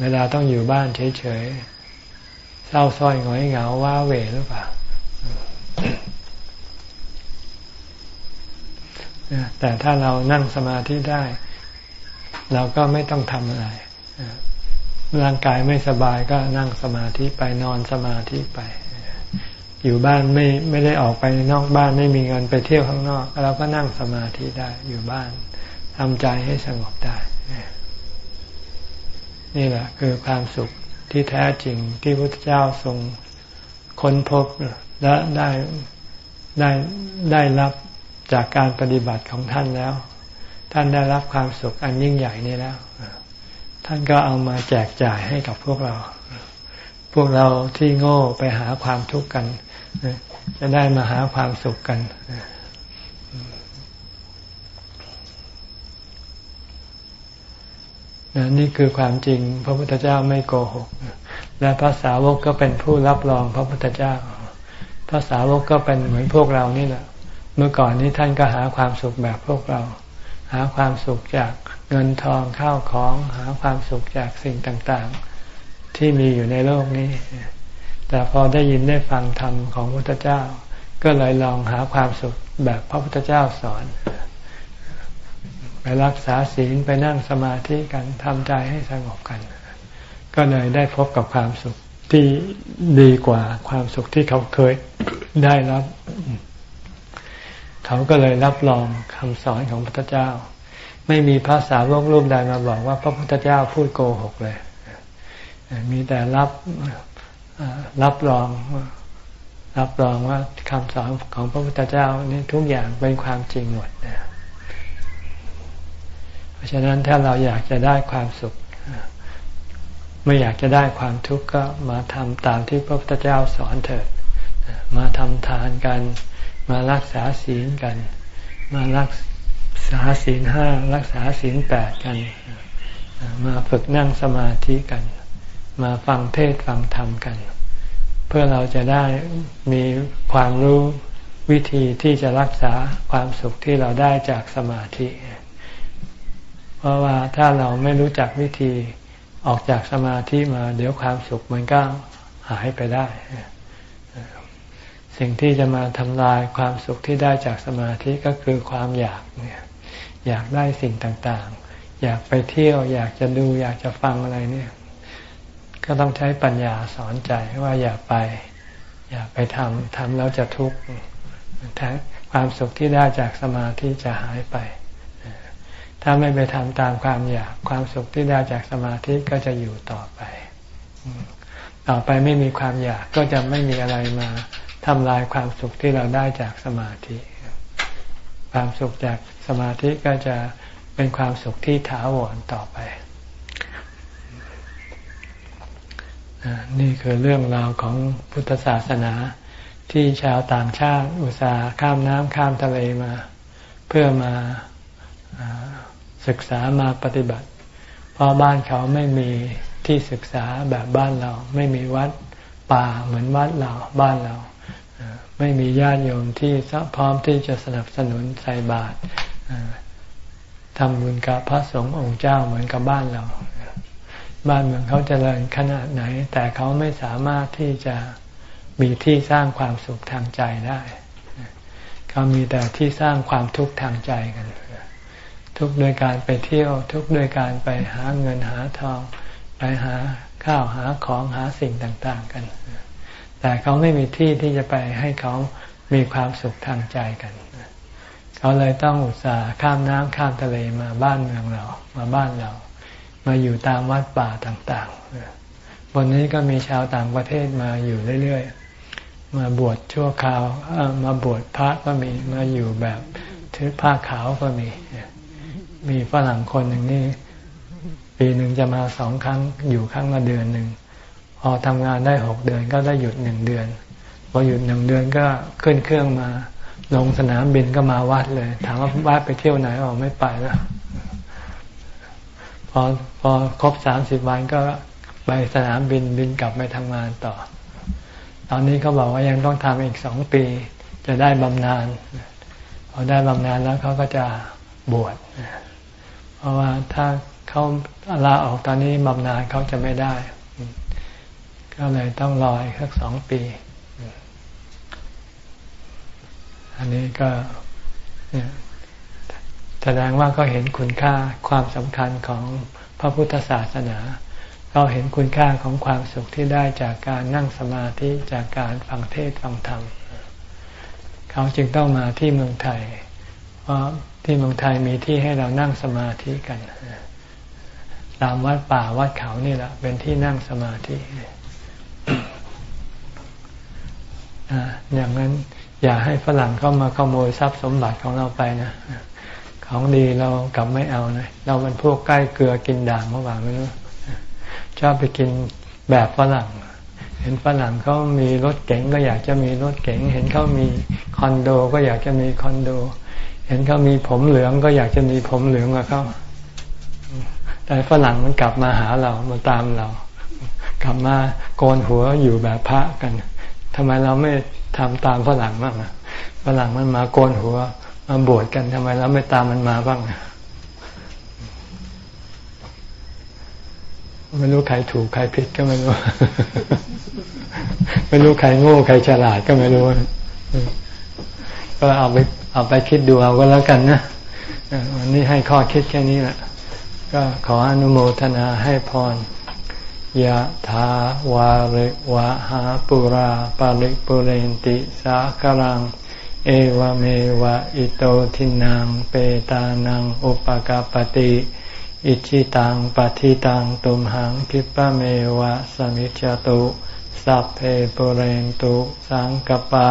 เวลาต้องอยู่บ้านเฉยๆ ศร้าส้อยหงอยเหงาว้าเหวหรือเปล่าแต่ถ้าเรานั่งสมาธิได้ เราก็ไม่ต้องทำอะไรร่างกายไม่สบายก็นั่งสมาธิไปนอนสมาธิไป อยู่บ้านไม่ไม่ได้ออกไปนอกบ้านไม่มีเงินไปเที่ยวข้างนอกเราก็นั่งสมาธิได้ อยู่บ้านทำใจให้สงบได้ นี่แหละคือความสุข ที่แท้จริงที่พระพุทธเจ้าทรงค้นพบและได้ได้ได้รับจากการปฏิบัติของท่านแล้ว ท่านได้รับความสุขอันยิ่งใหญ่นี้แล้ว ท่านก็เอามาแจกจ่ายให้กับพวกเรา พวกเราที่โง่ไปหาความทุกข์กัน จะได้มาหาความสุขกัน นี่คือความจริงพระพุทธเจ้าไม่โกหก และพระสาวกก็เป็นผู้รับรองพระพุทธเจ้าพระสาวกก็เป็นเหมือนพวกเรานี่แหละ เมื่อก่อนนี้ท่านก็หาความสุขแบบพวกเรา หาความสุขจากเงินทองข้าวของ หาความสุขจากสิ่งต่างๆ ที่มีอยู่ในโลกนี้ แต่พอได้ยินได้ฟังธรรมของพระพุทธเจ้า ก็เลยลองหาความสุขแบบพระพุทธเจ้าสอน ไปรักษาศีลไปนั่งสมาธิกันทำใจให้สงบกัน ก็เลยได้พบกับความสุขที่ดีกว่าความสุขที่เขาเคยได้รับ เขาก็เลยรับรองคำสอนของพระพุทธเจ้า ไม่มีภาษาโลกรูปใดมาบอกว่าพระพุทธเจ้าพูดโกหกเลย มีแต่รับรับรองรับรองว่าคำสอนของพระพุทธเจ้านี่ทุกอย่างเป็นความจริงหมดเพ ราะฉะนั้นถ้าเราอยากจะได้ความสุข ไม่อยากจะได้ความทุกข์ก็มาทำตามที่พระพุทธเจ้าสอนเถิด มาทำทานกัน มารักษาศีลกัน มารักษาศีลห้ารักษาศีลแปดกัน มาฝึกนั่งสมาธิกัน มาฟังเทศฟังธรรมกัน เพื่อเราจะได้มีความรู้วิธีที่จะรักษาความสุขที่เราได้จากสมาธิเพราะว่าถ้าเราไม่รู้จักวิธีออกจากสมาธิมา เดี๋ยวความสุขมันก็หายไปได้ สิ่งที่จะมาทำลายความสุขที่ได้จากสมาธิก็คือความอยากเนี่ยอยากได้สิ่งต่างๆ อยากไปเที่ยว อยากจะดูอยากจะฟังอะไรเนี่ย ก็ต้องใช้ปัญญาสอนใจว่าอย่าไป อย่าไปทำทำแล้วจะทุกข์ความสุขที่ได้จากสมาธิจะหายไป ถ้าไม่ไปทำตามความอยากความสุขที่ได้จากสมาธิก็จะอยู่ต่อไป ต่อไปไม่มีความอยากก็จะไม่มีอะไรมาทำลายความสุขที่เราได้จากสมาธิ ความสุขจากสมาธิก็จะเป็นความสุขที่ถาวรต่อไป นี่คือเรื่องราวของพุทธศาสนาที่ชาวต่างชาติอุตสาห์ข้ามน้ำข้ามทะเลมา เพื่อมา ศึกษามาปฏิบัติ เพราะบ้านเขาไม่มีที่ศึกษาแบบบ้านเรา ไม่มีวัดป่าเหมือนวัดเราบ้านเรา ไม่มีญาติโยมที่พร้อมที่จะสนับสนุนใส่บาตรทำบุญกับพระสงฆ์องค์เจ้าเหมือนกับบ้านเรา บ้านเมืองเขาจเจริญขนาดไหน แต่เขาไม่สามารถที่จะมีที่สร้างความสุขทางใจได้ เขามีแต่ที่สร้างความทุกข์ทางใจกัน ทุกข์โดยการไปเที่ยว ทุกข์โดยการไปหาเงินหาทอง ไปหาข้าวหาของหาสิ่งต่าง ๆ กัน แต่เขาไม่มีที่ที่จะไปให้เขามีความสุขทางใจกัน เขาเลยต้องอุตส่าห์ข้ามน้ำข้ามทะเลมาบ้านเมืองเรา มาบ้านเรา มาอยู่ตามวัดป่าต่างๆวันนี้ก็มีชาวต่างประเทศมาอยู่เรื่อยๆ มาบวชชั่วคราวมาบวชพระก็มี มาอยู่แบบถือผ้าขาวก็มี มีฝรั่งคนหนึ่งนี่ปีหนึ่งจะมาสองครั้งอยู่ครั้งละเดือนหนึ่งพอทำงานได้หกเดือนก็ได้หยุดหนึ่งเดือนพอหยุดหนึ่งเดือนก็ขึ้นเครื่องมาลงสนามบินก็มาวัดเลย ถามว่าวัดไปเที่ยวไหนออกไม่ไปแล้วพอพอครบสามสิบวันก็ไปสนามบินบินกลับไปทำงานต่อ ตอนนี้เขาบอกว่ายังต้องทำอีกสองปี จะได้บำนาญพอได้บำนาญแล้วเขาก็จะบวช ราะว่าถ้าเขาลาออกตอนนี้บำนาญเขาจะไม่ได้ ก็เลยต้องรออีกสักสองปี อันนี้ก็แสดงว่าก็เห็นคุณค่าความสำคัญของพระพุทธศาสนาเขาเห็นคุณค่าของความสุขที่ได้จากการนั่งสมาธิจากการฟังเทศฟังธรรมเขาจึงต้องมาที่เมืองไทย เพราะ ที่เมืองไทยมีที่ให้เรานั่งสมาธิกัน ตามวัดป่าวัดเขานี่แหละเป็นที่นั่งสมาธิอย่างนั้นอย่าให้ฝรั่งเข้ามาขโมยทรัพย์สมบัติของเราไปนะของดีเรากลับไม่เอานะเราเป็นพวกใกล้เกลือกินด่างเมื่อวานไม่รู้ชอบไปกินแบบฝรั่ง เห็นฝรั่งเขามีรถเก๋งก็อยากจะมีรถเก๋ง เห็นเขามีคอนโด ก็อยากจะมีคอนโด เห็นเขามีผมเหลืองก็อยากจะมีผมเหลืองกับเขาแต่ฝรั่งมันกลับมาหาเรามาตามเรา กลับมาโกนหัวอยู่แบบพระกันทำไมเราไม่ทำตามฝรั่งบ้างฝรั่งมันมาโกนหัว มาบวชกันทำไมเราไม่ตามมันมาบ้างไม่รู้ใครถูกใครผิดก็ไม่รู้ ไม่รู้ใครโง่ใครฉลาดก็ไม่รู้ ก็เอาไป เอาไปคิดดูเอาก็แล้วกันนะวันนี้ให้ข้อคิดแค่นี้แหละก็ขออนุโมทนาให้พรยะถาวาริวะหาปุราปาริปุเรนติสากลัง เอวเมวะอิโตทินังเปตานังอุปกาปติอิชิตังปฏิตังตุมหังคิปะเมวะสมิจจตุ สัพเพปุเรนตุ สังกปา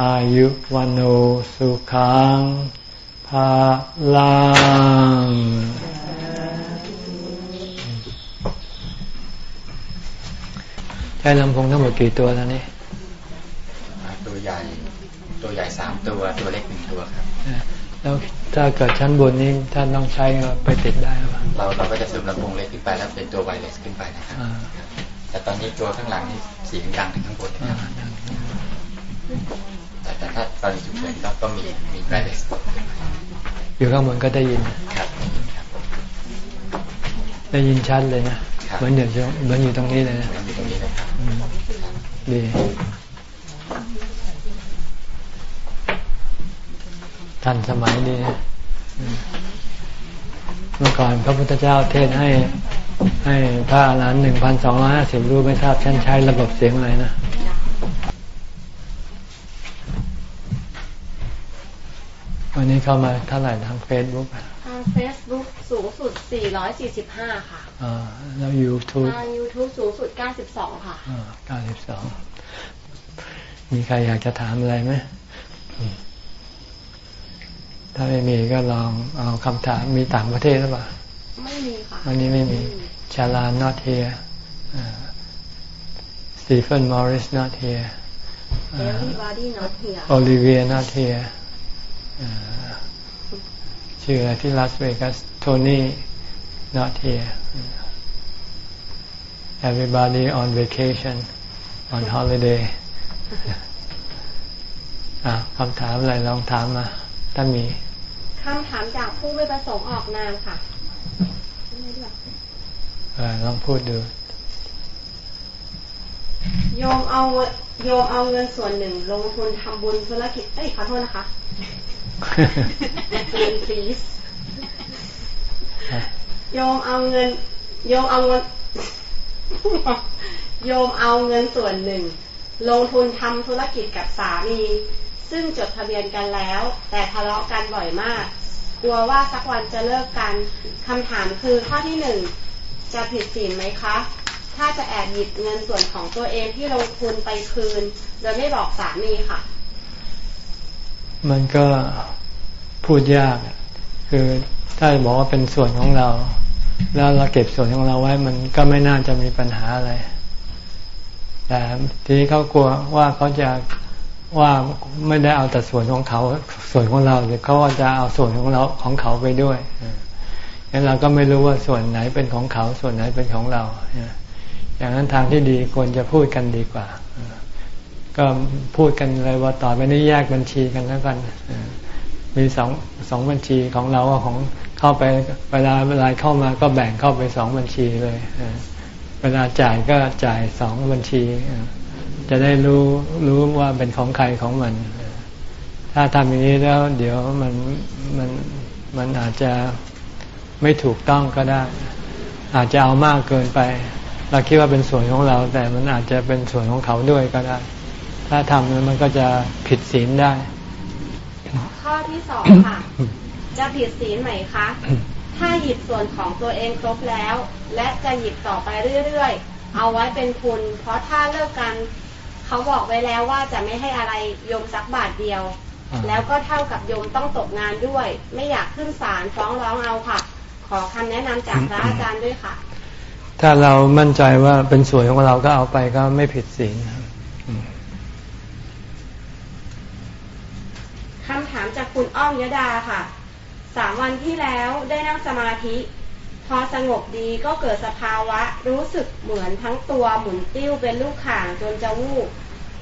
อายุวันโอสุขังภาลังใช้ลำโพงทั้งหมดกี่ตัวแล้วนี่ตัวใหญ่ ตัวใหญ่สามตัว ตัวเล็กหนึ่งตัวครับ แล้วถ้าเกิดชั้นบนนี้ท่านต้องใช้ไปติดได้หรือเปล่าเราเราก็จะเสริมลำโพงเล็กขึ้นไปแล้วเป็นตัวไวเลสขึ้นไปนะครับแต่ตอนนี้ตัวข้างหลังนี่เสียงดังถึงข้างบนแต่ แต่ถ้าตอนฉุกเฉินก็ก็มีมีไวเลสอยู่ข้างบนก็ได้ยินครับได้ยินชัดเลยนะ เหมือนอยู่เหมือนอยู่ตรงนี้เลยนะอยู่ตรงนี้เลยครับดีทันสมัยดีเมื่อก่อนพระพุทธเจ้าเทศให้ ให้พระอรหันต์หนึ่งพันสองร้อยห้าสิบรูปไม่ทราบฉันใช้ระบบเสียงอะไรนะ วันนี้เข้ามาเท่าไหร่ทางเฟซบุ๊กทางเฟซบุ๊กสูงสุด 445 ค่ะอ่าแล้วยูทูบทางยูทูบสูงสุด 92 ค่ะอ่า92 มีใครอยากจะถามอะไรไหมถ้าไม่มีก็ลองเอาคำถามมีต่างประเทศหรือเปล่า ไม่มีค่ะ วันนี้ไม่มีชาลานอตเฮียสตีเฟนมอริสนอตเฮีย everybody not here Olivia not here ชื่ออะไรที่ลาสเวกัสโทนี่ not here everybody on vacation on holiday อะคำถามอะไรลองถามมาถ้ามีคำถามจากผู้ไม่ประสงค์ออกนามค่ะลองพูดดู โยมเอาโยมเอาเงินส่วนหนึ่ง ลงทุนทำบุญธุรกิจ เอ้ยขอโทษนะคะ please โยมเอาเงิน โยมเอาเงินโยมเอาเงินส่วนหนึ่ง ลงทุนทำธุรกิจกับสามี ซึ่งจดทะเบียนกันแล้ว แต่ทะเลาะกันบ่อยมาก กลัวว่าสักวันจะเลิกกันคำถามคือข้อที่หนึ่งจะผิดศีลไหมคะ ถ้าจะแอบหยิบเงินส่วนของตัวเองที่ลงทุนไปคืนโดยไม่บอกสามีค่ะ มันก็พูดยาก คือถ้าบอกว่าเป็นส่วนของเรา แล้วเราเก็บส่วนของเราไว้ มันก็ไม่น่าจะมีปัญหาอะไรแต่ทีนี้เขากลัวว่าเขาจะว่าไม่ได้เอาแต่ส่วนของเขา ส่วนของเราหรือเขาจะเอาส่วนของเราของเขาไปด้วยงั้นเราก็ไม่รู้ว่าส่วนไหนเป็นของเขา ส่วนไหนเป็นของเราอย่างนั้นทางที่ดีควรจะพูดกันดีกว่า ก็พูดกันเลยว่าต่อไปนี้แยกบัญชีกันแล้วกันมีสองสองบัญชีของเราของเข้าไปเวลาเวลาเข้ามาก็แบ่งเข้าไปสองบัญชีเลยเวลาจ่ายก็จ่ายสองบัญชี จะได้รู้รู้ว่าเป็นของใครของมัน ถ้าทำอย่างนี้แล้ว เดี๋ยวมันมันมันอาจจะไม่ถูกต้องก็ได้ อาจจะเอามากเกินไป เราคิดว่าเป็นส่วนของเรา แต่มันอาจจะเป็นส่วนของเขาด้วยก็ได้ ถ้าทำแล้วมันก็จะผิดศีลได้ ข้อที่สองค่ะ จะผิดศีลไหมคะ ถ้าหยิบส่วนของตัวเองครบแล้ว และจะหยิบต่อไปเรื่อยๆ เอาไว้เป็นทุนเพราะถ้าเลิกกันเขาบอกไว้แล้วว่าจะไม่ให้อะไรโยมสักบาทเดียว แล้วก็เท่ากับโยมต้องตกงานด้วย ไม่อยากขึ้นศาลฟ้องร้องเอาค่ะ ขอคำแนะนำจากพระอาจารย์ด้วยค่ะ ถ้าเรามั่นใจว่าเป็นส่วนของเราก็เอาไปก็ไม่ผิดศีลคำถามจาก คุณอ้อมยดาค่ะ สามวันที่แล้วได้นั่งสมาธิ พอสงบดีก็เกิดสภาวะรู้สึกเหมือนทั้งตัวหมุนติ้วเป็นลูกข่างจนจะวูบ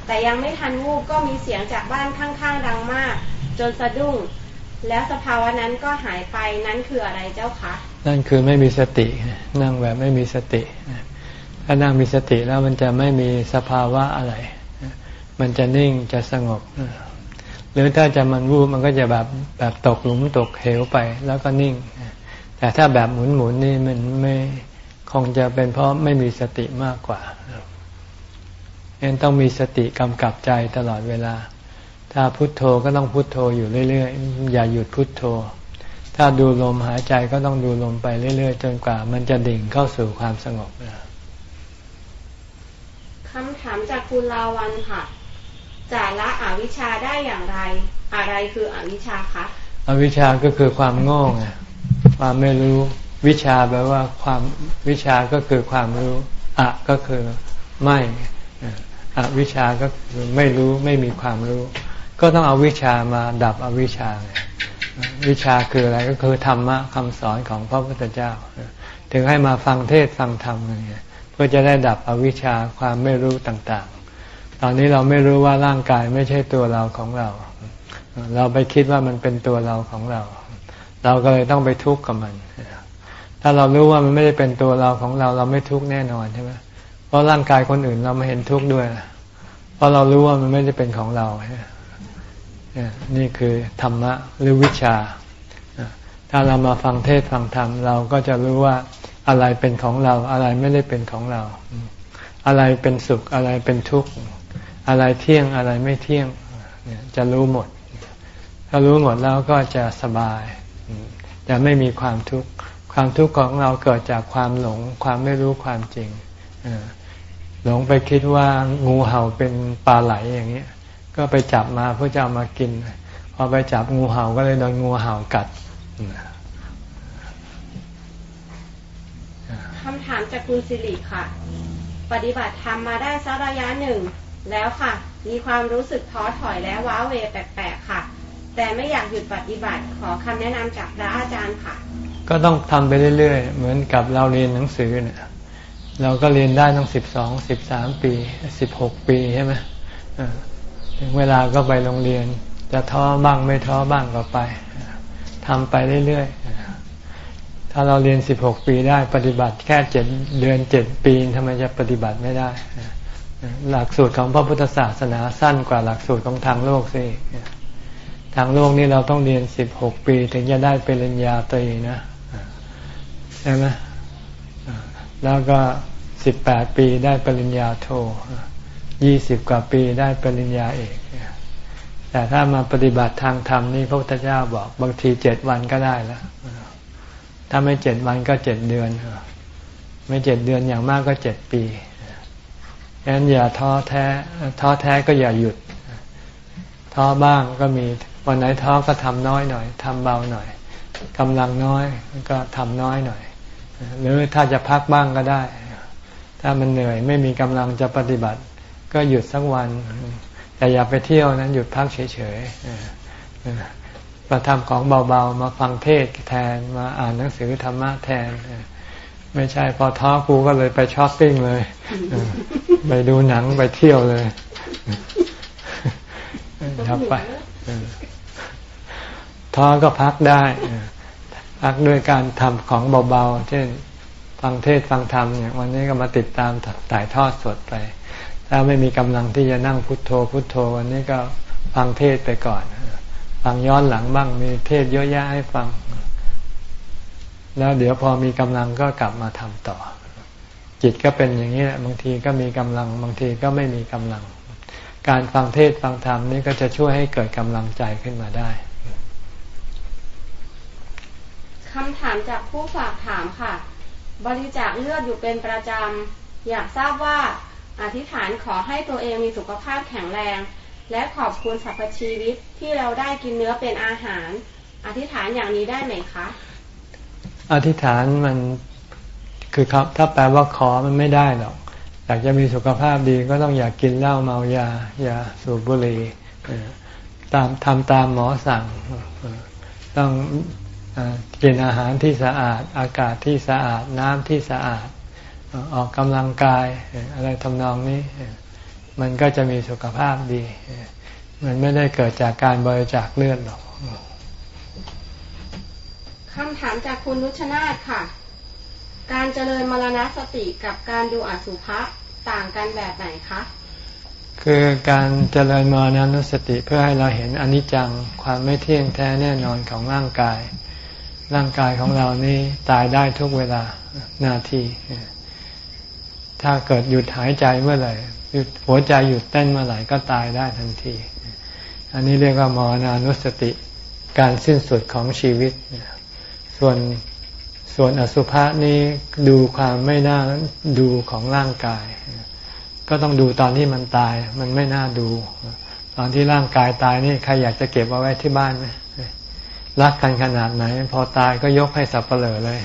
แต่ยังไม่ทันวูบก็มีเสียงจากบ้านข้างๆดังมาก จนสะดุ้ง แล้วสภาวะนั้นก็หายไปนั่นคืออะไรเจ้าคะนั่นคือไม่มีสตินั่งแบบไม่มีสติถ้านั่งมีสติแล้วมันจะไม่มีสภาวะอะไร มันจะนิ่งจะสงบ หรือถ้าจะมันวูบมันก็จะแบบแบบตกหลุมตกเหวไปแล้วก็นิ่ง แต่ถ้าแบบหมุนหมุนนี่มันไม่คงจะเป็นเพราะไม่มีสติมากกว่าเองต้องมีสติกำกับใจตลอดเวลา ถ้าพุทโธก็ต้องพุทโธอยู่เรื่อยๆ อย่าหยุดพุทโธ ถ้าดูลมหายใจก็ต้องดูลมไปเรื่อยๆ จนกว่า มันจะดิ่งเข้าสู่ความสงบคำถามจากคุณลาวันค่ะ จะละอวิชชาได้อย่างไร อะไรคืออวิชชาคะอวิชชาก็คือความโง่ไงความไม่รู้วิชาแปลว่าความวิชาก็คือความรู้อะก็คือไม่อวิชาก็คือไม่รู้ไม่มีความรู้ ก็ต้องเอาวิชามาดับอวิชชาวิชาคืออะไรก็คือธรรมะคำสอนของพระพุทธเจ้า ถึงให้มาฟังเทศฟังธรรมเนี่ยเพื่อจะได้ดับอวิชชาความไม่รู้ต่างๆ ตอนนี้เราไม่รู้ว่าร่างกายไม่ใช่ตัวเราของเรา เราไปคิดว่ามันเป็นตัวเราของเรา เราก็เลยต้องไปทุกข์กับมัน ถ้าเรารู้ว่ามันไม่ได้เป็นตัวเราของเรา เราไม่ทุกข์แน่นอนใช่ไหมเพราะร่างกายคนอื่นเราไม่เห็นทุกข์ด้วย เพราะเรารู้ว่ามันไม่ได้เป็นของเรา นี่คือธรรมะหรือวิชา ถ้าเรามาฟังเทศฟังธรรมเราก็จะรู้ว่าอะไรเป็นของเรา อะไรไม่ได้เป็นของเรา อะไรเป็นสุขอะไรเป็นทุกข์ อะไรเที่ยงอะไรไม่เที่ยงจะรู้หมด ถ้ารู้หมดแล้วก็จะสบาย จะไม่มีความทุกข์ ความทุกข์ของเราเกิดจากความหลง ความไม่รู้ความจริง หลงไปคิดว่างูเห่าเป็นปลาไหลอย่างนี้ ก็ไปจับมาเพื่อจะเอามากิน พอไปจับงูเห่าก็เลยโดนงูเห่ากัดคำถามจากคุณสิริค่ะ ปฏิบัติธรรมมาได้สักระยะหนึ่ง แล้วค่ะ มีความรู้สึกท้อถอยและว้าเวแปลกๆค่ะ แต่ไม่อยากหยุดปฏิบัติขอคำแนะนำจากพระอาจารย์ค่ะ ก็ต้องทำไปเรื่อยๆ เหมือนกับเราเรียนหนังสือเนี่ยเราก็เรียนได้ตั้งสิบสองสิบสามปีสิบหกปีใช่ไหมถึงเวลาก็ไปโรงเรียน จะท้อบ้างไม่ท้อบ้างก็ไปทำไปเรื่อยๆ ถ้าเราเรียนสิบหกปีได้ปฏิบัติแค่เจ็ดเดือนเจ็ดปีทำไมจะปฏิบัติไม่ได้ หลักสูตรของพระพุทธศาสนาสั้นกว่าหลักสูตรของทางโลกสิทางโลกนี่เราต้องเรียนสิบหกปี ถึงจะได้ปริญญาตรีนะใช่ไหมแล้วก็สิบแปดปีได้ปริญญาโทยี่สิบกว่าปีได้ปริญญาเอกแต่ถ้ามาปฏิบัติทางธรรมนี่พระพุทธเจ้าบอกบางทีเจ็ดวันก็ได้แล้วถ้าไม่เจ็ดวันก็เจ็ดเดือน ไม่เจ็ดเดือนอย่างมากก็เจ็ดปี ฉะนั้นอย่าท้อแท้ท้อแท้ก็อย่าหยุด ท้อบ้างก็มีวันไหนท้อก็ทำน้อยหน่อยทำเบาหน่อยกำลังน้อยก็ทำน้อยหน่อย หรือถ้าจะพักบ้างก็ได้ ถ้ามันเหนื่อยไม่มีกำลังจะปฏิบัติ ก็หยุดสักวัน แต่อย่าไปเที่ยวนั้นหยุดพักเฉยๆมาทำของเบาๆ มาฟังเทศแทนมาอ่านหนังสือธรรมะแทน ไม่ใช่พอท้อกูก็เลยไปช้อปปิ้งเลยไปดูหนังไปเที่ยวเลยทับไปท้อก็พักได้พักด้วยการทำของเบาๆ เช่น ฟังเทศฟังธรรมอย่างวันนี้ก็มาติดตามถ่ายทอดสดไป ถ้าไม่มีกำลังที่จะนั่งพุทโธ พุทโธ วันนี้ก็ฟังเทศไปก่อน ฟังย้อนหลังบ้างมีเทศเยอะแยะให้ฟัง แล้วเดี๋ยวพอมีกำลังก็กลับมาทำต่อ จิตก็เป็นอย่างนี้แหละบางทีก็มีกำลังบางทีก็ไม่มีกำลัง การฟังเทศฟังธรรมนี่ก็จะช่วยให้เกิดกำลังใจขึ้นมาได้คำถามจากผู้ฝากถามค่ะ บริจาคเลือดอยู่เป็นประจำ อยากทราบว่าอธิษฐานขอให้ตัวเองมีสุขภาพแข็งแรง และขอบคุณสรรพชีวิตที่เราได้กินเนื้อเป็นอาหาร อธิษฐานอย่างนี้ได้ไหมคะ อธิษฐานมันคือครับ ถ้าแปลว่าขอมันไม่ได้หรอก อยากจะมีสุขภาพดีก็ต้องอยากกินเหล้าเมายา อย่าสูบบุหรี่ตามทำตามหมอสั่ง ต้องกินอาหารที่สะอาด อากาศที่สะอาดน้ำที่สะอาด ออกกำลังกายอะไรทำนองนี้ มันก็จะมีสุขภาพดี มันไม่ได้เกิดจากการบริจาคเลือดหรอก คำถามจากคุณนุชนาธค่ะ การเจริญมรณสติกับการดูอสุภะต่างกันแบบไหนคะ คือการเจริญมรณสติเพื่อให้เราเห็นอนิจจังความไม่เที่ยงแท้แน่นอนของร่างกาย ร่างกายของเรานี่ตายได้ทุกเวลานาทีถ้าเกิดหยุดหายใจเมื่อไหร่หยุดหัวใจหยุดเต้นเมื่อไหร่ก็ตายได้ทันที อันนี้เรียกว่ามรณานุสติ การสิ้นสุดของชีวิต ส่วนส่วนอสุภะนี้ดูความไม่น่าดูของร่างกาย ก็ต้องดูตอนที่มันตาย มันไม่น่าดู ตอนที่ร่างกายตายนี่ใครอยากจะเก็บเอาไว้ที่บ้านไหมรักกันขนาดไหน พอตายก็ยกให้สับเปลือเลย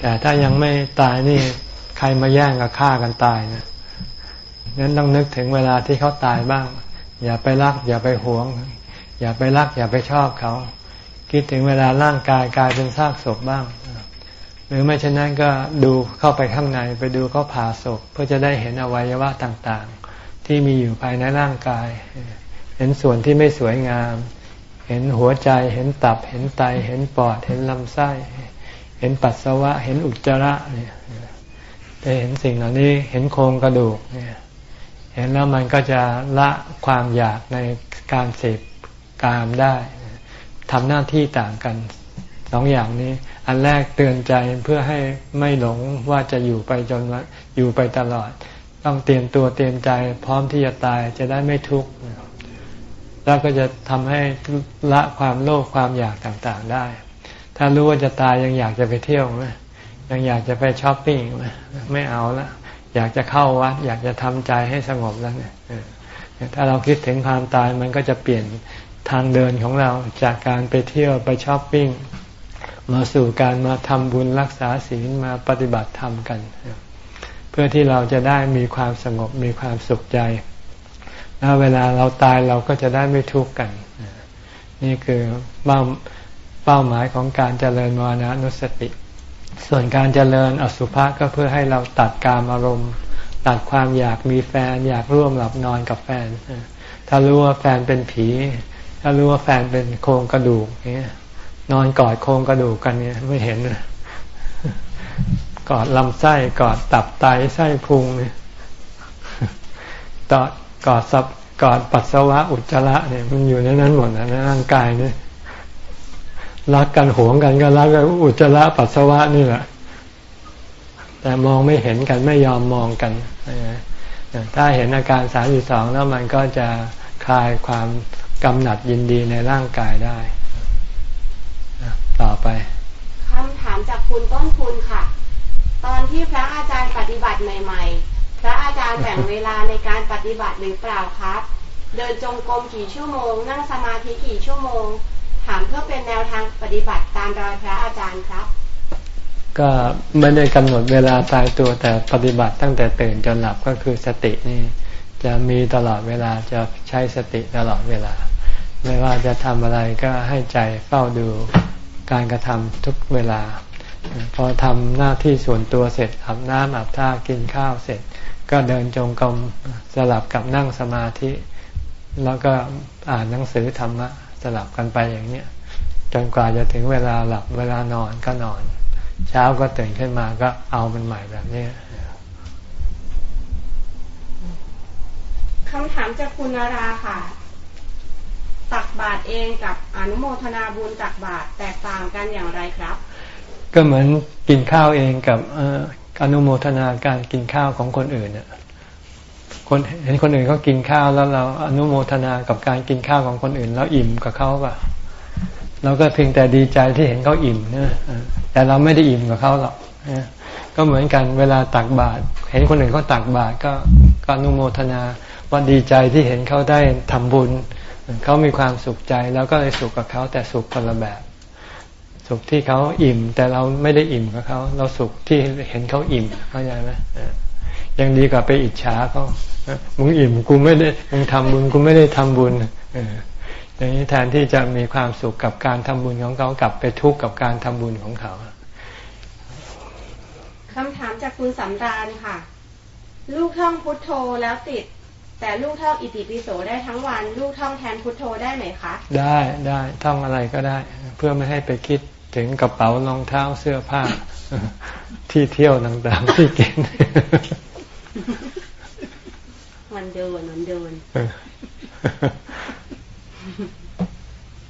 แต่ถ้ายังไม่ตายนี่ใครมาแย่งกับฆ่ากันตายนะนั้นต้องนึกถึงเวลาที่เขาตายบ้าง อย่าไปรัก อย่าไปหวง อย่าไปรัก อย่าไปชอบเขา คิดถึงเวลาร่างกายกลายเป็นซากศพบ้าง หรือไม่เช่นนั้นก็ดูเข้าไปข้างในไปดูเขาผ่าศพ เพื่อจะได้เห็นอวัยวะต่างๆ ที่มีอยู่ภายในร่างกาย เห็นส่วนที่ไม่สวยงาม เห็นหัวใจเห็นตับเห็นไต เห็นปอด เห็นลำไส้ เห็นปัสสาวะ เห็นอุจจาระเนี่ยจะเห็นสิ่งเหล่านี้เห็นโครงกระดูกเนี่ยเห็นแล้วมันก็จะละความอยากในการเสพกามได้ ทำหน้าที่ต่างกันสองอย่างนี้ อันแรกเตือนใจเพื่อให้ไม่หลงว่าจะอยู่ไปจนอยู่ไปตลอด ต้องเตรียมตัวเตรียมใจ พร้อมที่จะตายจะได้ไม่ทุกข์แล้วก็จะทำให้ละความโลภความอยากต่างๆได้ ถ้ารู้ว่าจะตายยังอยากจะไปเที่ยวไหมยังอยากจะไปช้อปปิ้งไหม่เอาละอยากจะเข้าวัด อยากจะทำใจให้สงบแล้วเนี่ยถ้าเราคิดถึงความตายมันก็จะเปลี่ยน ทางเดินของเราจากการไปเที่ยวไปช้อปปิ้งมาสู่การมาทำบุญรักษาศีลมาปฏิบัติธรรมกัน เพื่อที่เราจะได้มีความสงบมีความสุขใจ แล้วเวลาเราตายเราก็จะได้ไม่ทุกข์กัน นี่คือเป้าเป้าหมายของการเจริญมรณะนุสติ ส่วนการเจริญอสุภะก็เพื่อให้เราตัดกามอารมณ์ ตัดความอยากมีแฟน อยากร่วมหลับนอนกับแฟน ถ้ารู้ว่าแฟนเป็นผี ถ้ารู้ว่าแฟนเป็นโครงกระดูกเนี่ยนอนกอดโครงกระดูกกันเนี่ยไม่เห็นกอดลำไส้กอดตับไตไส้พุงเนี่ยกอดกอดสับกอดปัสสาวะอุจจาระเนี่ยมันอยู่ในนั้นหมดนะในร่างกายเนี่ยรักกันหวงกันก็รักกันอุจจาระปัสสาวะนี่แหละ แต่มองไม่เห็นกันไม่ยอมมองกันถ้าเห็นอาการสามสิบสองแล้วมันก็จะคลายความ กำหนัดยินดีในร่างกายได้ต่อไปคำถามจากคุณต้นคุณค่ะ ตอนที่พระอาจารย์ปฏิบัติใหม่ ๆ พระอาจารย์แบ่งเวลาในการปฏิบัติหรือเปล่าครับ เดินจงกรมกี่ชั่วโมง นั่งสมาธิกี่ชั่วโมง ถามเพื่อเป็นแนวทางปฏิบัติตามรอยพระอาจารย์ครับ ก็ไม่ได้กำหนดเวลาตายตัวแต่ปฏิบัติตั้งแต่ตื่นจนหลับก็คือสตินี่ จะมีตลอดเวลาจะใช้สติตลอดเวลา ไม่ว่าจะทำอะไรก็ให้ใจเฝ้าดูการกระทำทุกเวลา พอทำหน้าที่ส่วนตัวเสร็จอาบน้ำอาบท่ากินข้าวเสร็จ ก็เดินจงกรมสลับกับนั่งสมาธิ แล้วก็อ่านหนังสือธรรมะสลับกันไปอย่างเนี้ยจนกว่าจะถึงเวลาหลับเวลานอนก็นอน เช้าก็ตื่นขึ้นมาก็เอามันใหม่แบบนี้ คำถามจากคุณนาราค่ะ ตักบาตรเองกับอนุโมทนาบุญตักบาตรแตกต่างกันอย่างไรครับ ก็เหมือนกินข้าวเองกับอนุโมทนาการกินข้าวของคนอื่นเนี่ยคนเห็นคนอื่นเขากินข้าวแล้วเราอนุโมทนากับการกินข้าวของคนอื่น แล้วอิ่มกับเขาป่ะเราก็เพียงแต่ดีใจที่เห็นเขาอิ่มนะแต่เราไม่ได้อิ่มกับเขาหรอกก็เหมือนกันเวลาตักบาตรเห็นคนอื่นเขาตักบาตรก็อนุโมทนา ว่าดีใจที่เห็นเขาได้ทำบุญ เขามีความสุขใจแล้วก็เลยสุขกับเขาแต่สุขคนละแบบ สุขที่เขาอิ่ม แต่เราไม่ได้อิ่มกับเขา เราสุขที่เห็นเขาอิ่มเข้าใจไหมยังดีกว่าไปอิจฉาเขามึงอิ่มกูไม่ได้มึงทำบุญกูไม่ได้ทำบุญอย่างนี้แทนที่จะมีความสุขกับการทำบุญของเขากลับไปทุกข์กับการทำบุญของเขาคำถามจากคุณสำราญค่ะ ลูกท่องพุทโธแล้วติด แต่ลูกท่องอิติปิโสได้ทั้งวัน ลูกท่องแทนพุทโธได้ไหมคะ ได้ได้ท่องอะไรก็ได้ เพื่อไม่ให้ไปคิดถึงกระเป๋ารองเท้าเสื้อผ้า ที่เที่ยวต่างๆที่กินวันเดินวันเดิน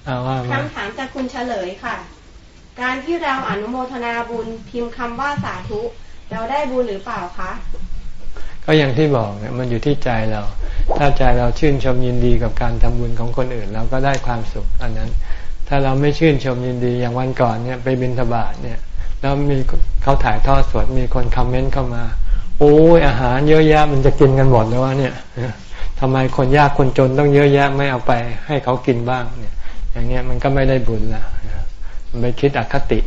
เอาว่าคำถามจากคุณเฉลยค่ะ การที่เราอนุโมทนาบุญพิมพ์คำว่าสาธุ เราได้บุญหรือเปล่าคะ ก็อย่างที่บอกเนี่ยมันอยู่ที่ใจเรา ถ้าใจเราชื่นชมยินดีกับการทำบุญของคนอื่น เราก็ได้ความสุขอันนั้น ถ้าเราไม่ชื่นชมยินดีอย่างวันก่อนเนี่ยไปบินทบาทเนี่ยแล้วมีเขาถ่ายทอดสดมีคนคอมเมนต์เข้ามาโอ้ยอาหารเยอะแยะมันจะกินกันหมดแล้ววะเนี่ยทำไมคนยากคนจนต้องเยอะแยะไม่เอาไปให้เขากินบ้างเนี่ย อย่างเงี้ยมันก็ไม่ได้บุญละมันไปคิดอคติ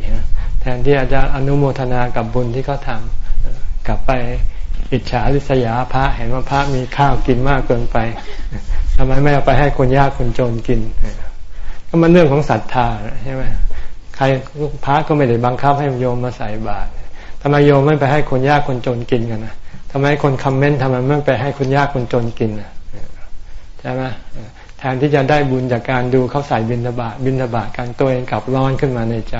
แทนที่อาจจะอนุโมทนากับบุญที่เขาทากลับไป อิจฉาริษยาพระเห็นว่าพระมีข้าวกินมากเกินไปทำไมไม่เอาไปให้คนยากคนจนกิน ก็มันเรื่องของศรัทธาใช่ไหมใครพระก็ไม่ได้บังคับให้โยมมาใส่บาตรทำไมโยมไม่ไปให้คนยากคนจนกินกันนะทำไมคนคอมเมนต์ทำไมไม่ไปให้คนยากคนจนกินนะใช่ไหมแทนที่จะได้บุญจากการดูเขาใส่บินทบาทบินทบาทการตัวเองกลับร้อนขึ้นมาในใจ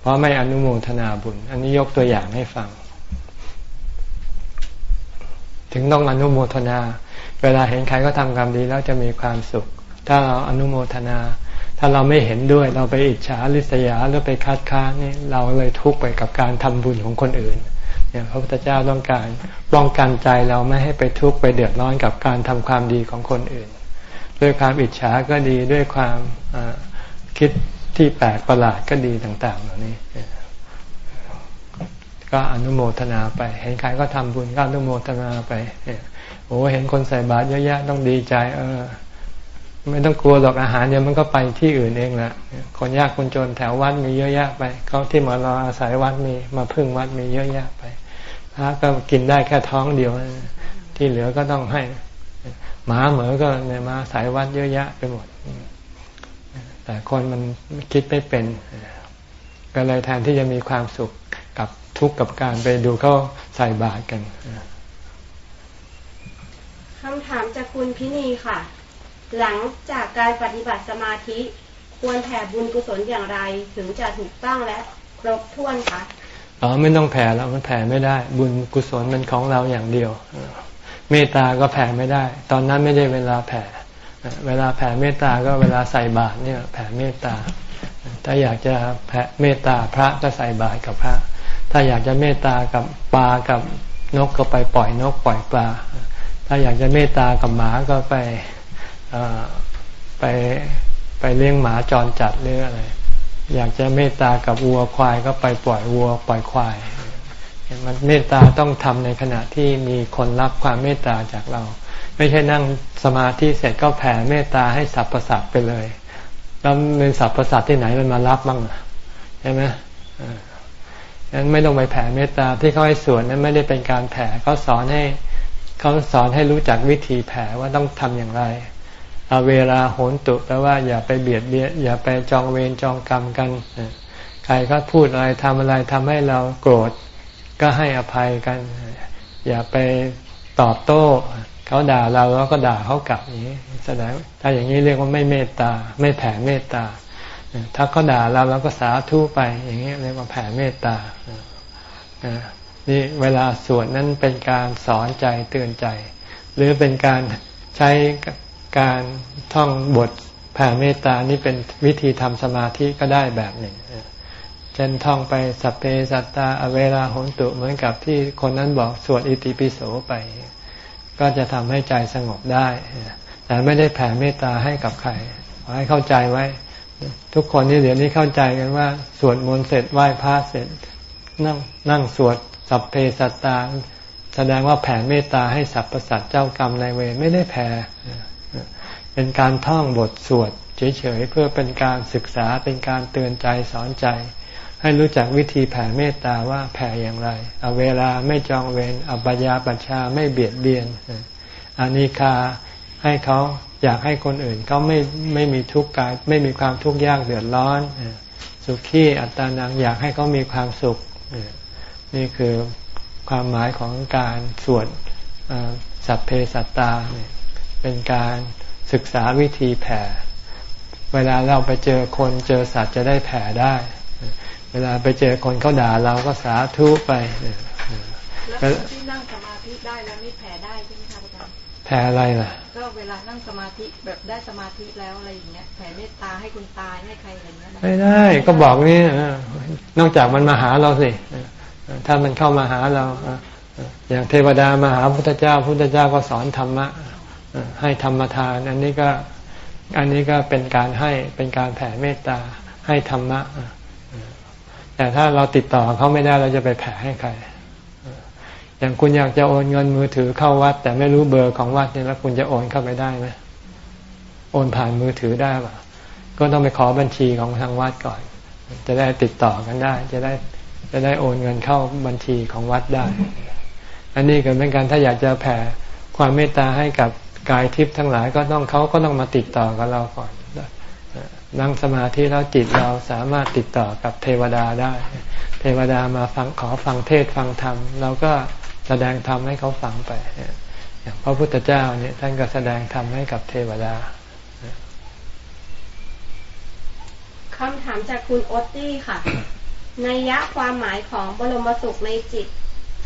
เพราะไม่อนุโมทนาบุญ อันนี้ยกตัวอย่างให้ฟัง ถึงต้องอนุโมทนา เวลาเห็นใครก็ทำกรรมดีแล้วจะมีความสุข ถ้าเราอนุโมทนา ถ้าเราไม่เห็นด้วยเราไปอิจฉาริษยาหรือไปคัดค้านนี่เราเลยทุกข์ไปกับการทำบุญของคนอื่นเนี่ยพระพุทธเจ้าต้องการป้องกันใจเราไม่ให้ไปทุกข์ไปเดือดร้อนกับการทำความดีของคนอื่น ด้วยความอิจฉาก็ดีด้วยความคิดที่แปลกประหลาดก็ดีต่าง ๆ เหล่านี้ ก็อนุโมทนาไป เห็นใครก็ทำบุญก็อนุโมทนาไปโอ้เห็นคนใส่บาตรเยอะแยะต้องดีใจ เออ ไม่ต้องกลัวหรอกอาหารเดี๋ยวมันก็ไปที่อื่นเองแหละคนยากคนจนแถววัดมีเยอะแยะไปเขาที่มารออาศัยวัดมีมาพึ่งวัดมีเยอะแยะไปพระก็กินได้แค่ท้องเดียว ที่เหลือก็ต้องให้หมาเหมือก็เนี่ยมาสายวัดเยอะแยะไปหมด แต่คนมันคิดไม่เป็น ก็เลยแทนที่จะมีความสุข ทุกข์กับการไปดูเขาใส่บาตรกันคำถามจากคุณพินีค่ะ หลังจากการปฏิบัติสมาธิควรแผ่บุญกุศลอย่างไรถึงจะถูกต้องและครบถ้วนคะอ๋อไม่ต้องแผ่แล้วมันแผ่ไม่ได้ บุญกุศลมันของเราอย่างเดียวเมตตาก็แผ่ไม่ได้ ตอนนั้นไม่ได้เวลาแผ่ เวลาแผ่เมตตาก็เวลาใส่บาตรเนี่ย แผ่เมตตา ถ้าอยากจะแผ่เมตตาพระก็ใส่บาตรกับพระ ถ้าอยากจะเมตตากับปลากับนกก็ไปปล่อยนกปล่อยปลา ถ้าอยากจะเมตตากับหมาก็ไปไปไปเลี้ยงหมาจรจัดหรืออะไร อยากจะเมตตากับวัวควายก็ไปปล่อยวัวปล่อยควาย มันเมตตาต้องทำในขณะที่มีคนรับความเมตตาจากเรา ไม่ใช่นั่งสมาธิเสร็จก็แผ่เมตตาให้สรรพสัตว์ไปเลย แล้วเป็นสรรพสัตว์ที่ไหนมันมารับบ้างใช่ไหม นั้นไม่ต้องไปแผ่เมตตาที่เขาให้สวดนั้นไม่ได้เป็นการแผ่เขาสอนให้เขาสอนให้รู้จักวิธีแผ่ว่าต้องทำอย่างไรเวลาโหนตุแปลว่าอย่าไปเบียดเบียดอย่าไปจองเวรจองกรรมกัน ใครก็พูดอะไรทำอะไรทำให้เราโกรธก็ให้อภัยกัน อย่าไปตอบโต้ เขาด่าเราแล้วก็ด่าเขากลับอย่างนี้แสดงถ้าอย่างนี้เรียกว่าไม่เมตตา ไม่แผ่เมตตา ถ้าเขาด่าเราเราก็สาธุไป อย่างนี้เรียกว่าแผ่เมตตานี่เวลาสวดนั้นเป็นการสอนใจเตือนใจ หรือเป็นการใช้การท่องบทแผ่เมตตานี่เป็นวิธีทำสมาธิก็ได้แบบหนึ่งเช่นท่องไปสัพเพสัตตาอเวลาหนตุเหมือนกับที่คนนั้นบอกสวดอิติปิโสไป ก็จะทำให้ใจสงบได้ แต่ไม่ได้แผ่เมตตาให้กับใครขอให้เข้าใจไว้ ทุกคนนี่เดี๋ยวนี้เข้าใจกันว่า สวดมนต์เสร็จไหว้พระเสร็จ นั่งนั่งสวดสัพเพสัตตา แสดงว่าแผ่เมตตาให้สรรพสัตว์เจ้ากรรมนายเวรไม่ได้แผ่เป็นการท่องบทสวดเฉยๆเพื่อเป็นการศึกษาเป็นการเตือนใจสอนใจ ให้รู้จักวิธีแผ่เมตตาว่าแผ่อย่างไรเอาเวลาไม่จองเวรอัปยาปัชชาไม่เบียดเบียนอานิคา ให้เขาอยากให้คนอื่นเขาไม่ไม่มีทุกข์กายไม่มีความทุกข์ยากเดือดร้อน สุขีอัตตานังอยากให้เขามีความสุข นี่คือความหมายของการสวดสัพเพสัตตา เป็นการศึกษาวิธีแผ่ เวลาเราไปเจอคนเจอสัตว์จะได้แผ่ได้ เวลาไปเจอคนเขาด่าเราก็สาธุไปแล้วที่นั่งสมาธิได้แล้วนี่ ผ่อะไรล่ะ ก็เวลานั่งสมาธิแบบได้สมาธิแล้วอะไรอย่างเงี้ยแผ่เมตตาให้คุณตายให้ใครอะไรเงี้ยไม่ได้ก็บอกนี่นอกจากมันมาหาเราสิถ้ามันเข้ามาหาเราอย่างเทวดามาหาพุทธเจ้า พุทธเจ้าก็สอนธรรมะให้ธรรมทาน อันนี้ก็อันนี้ก็เป็นการให้เป็นการแผ่เมตตาให้ธรรมะแต่ถ้าเราติดต่อเขาไม่ได้เราจะไปแผ่ให้ใคร อย่างคุณอยากจะโอนเงินมือถือเข้าวัด แต่ไม่รู้เบอร์ของวัดนี่แล้วคุณจะโอนเข้าไปได้ไหมโอนผ่านมือถือได้ป่ะก็ต้องไปขอบัญชีของทางวัดก่อน จะได้ติดต่อกันได้ จะได้จะได้โอนเงินเข้าบัญชีของวัดได้ อันนี้ก็เป็นการถ้าอยากจะแผ่ความเมตตาให้กับกายทิพย์ทั้งหลายก็ต้องเขาก็ต้องมาติดต่อกับเราก่อนนั่งสมาธิแล้วจิตเราสามารถติดต่อกับเทวดาได้ เทวดามาฟังขอฟังเทศฟังธรรมเราก็ แสดงธรรมให้เขาฟังไปอย่างพระพุทธเจ้าเนี่ยท่านก็แสดงธรรมให้กับเทวดาคำถามจากคุณโอตตี้ค่ะ ในยะความหมายของบรมสุขในจิต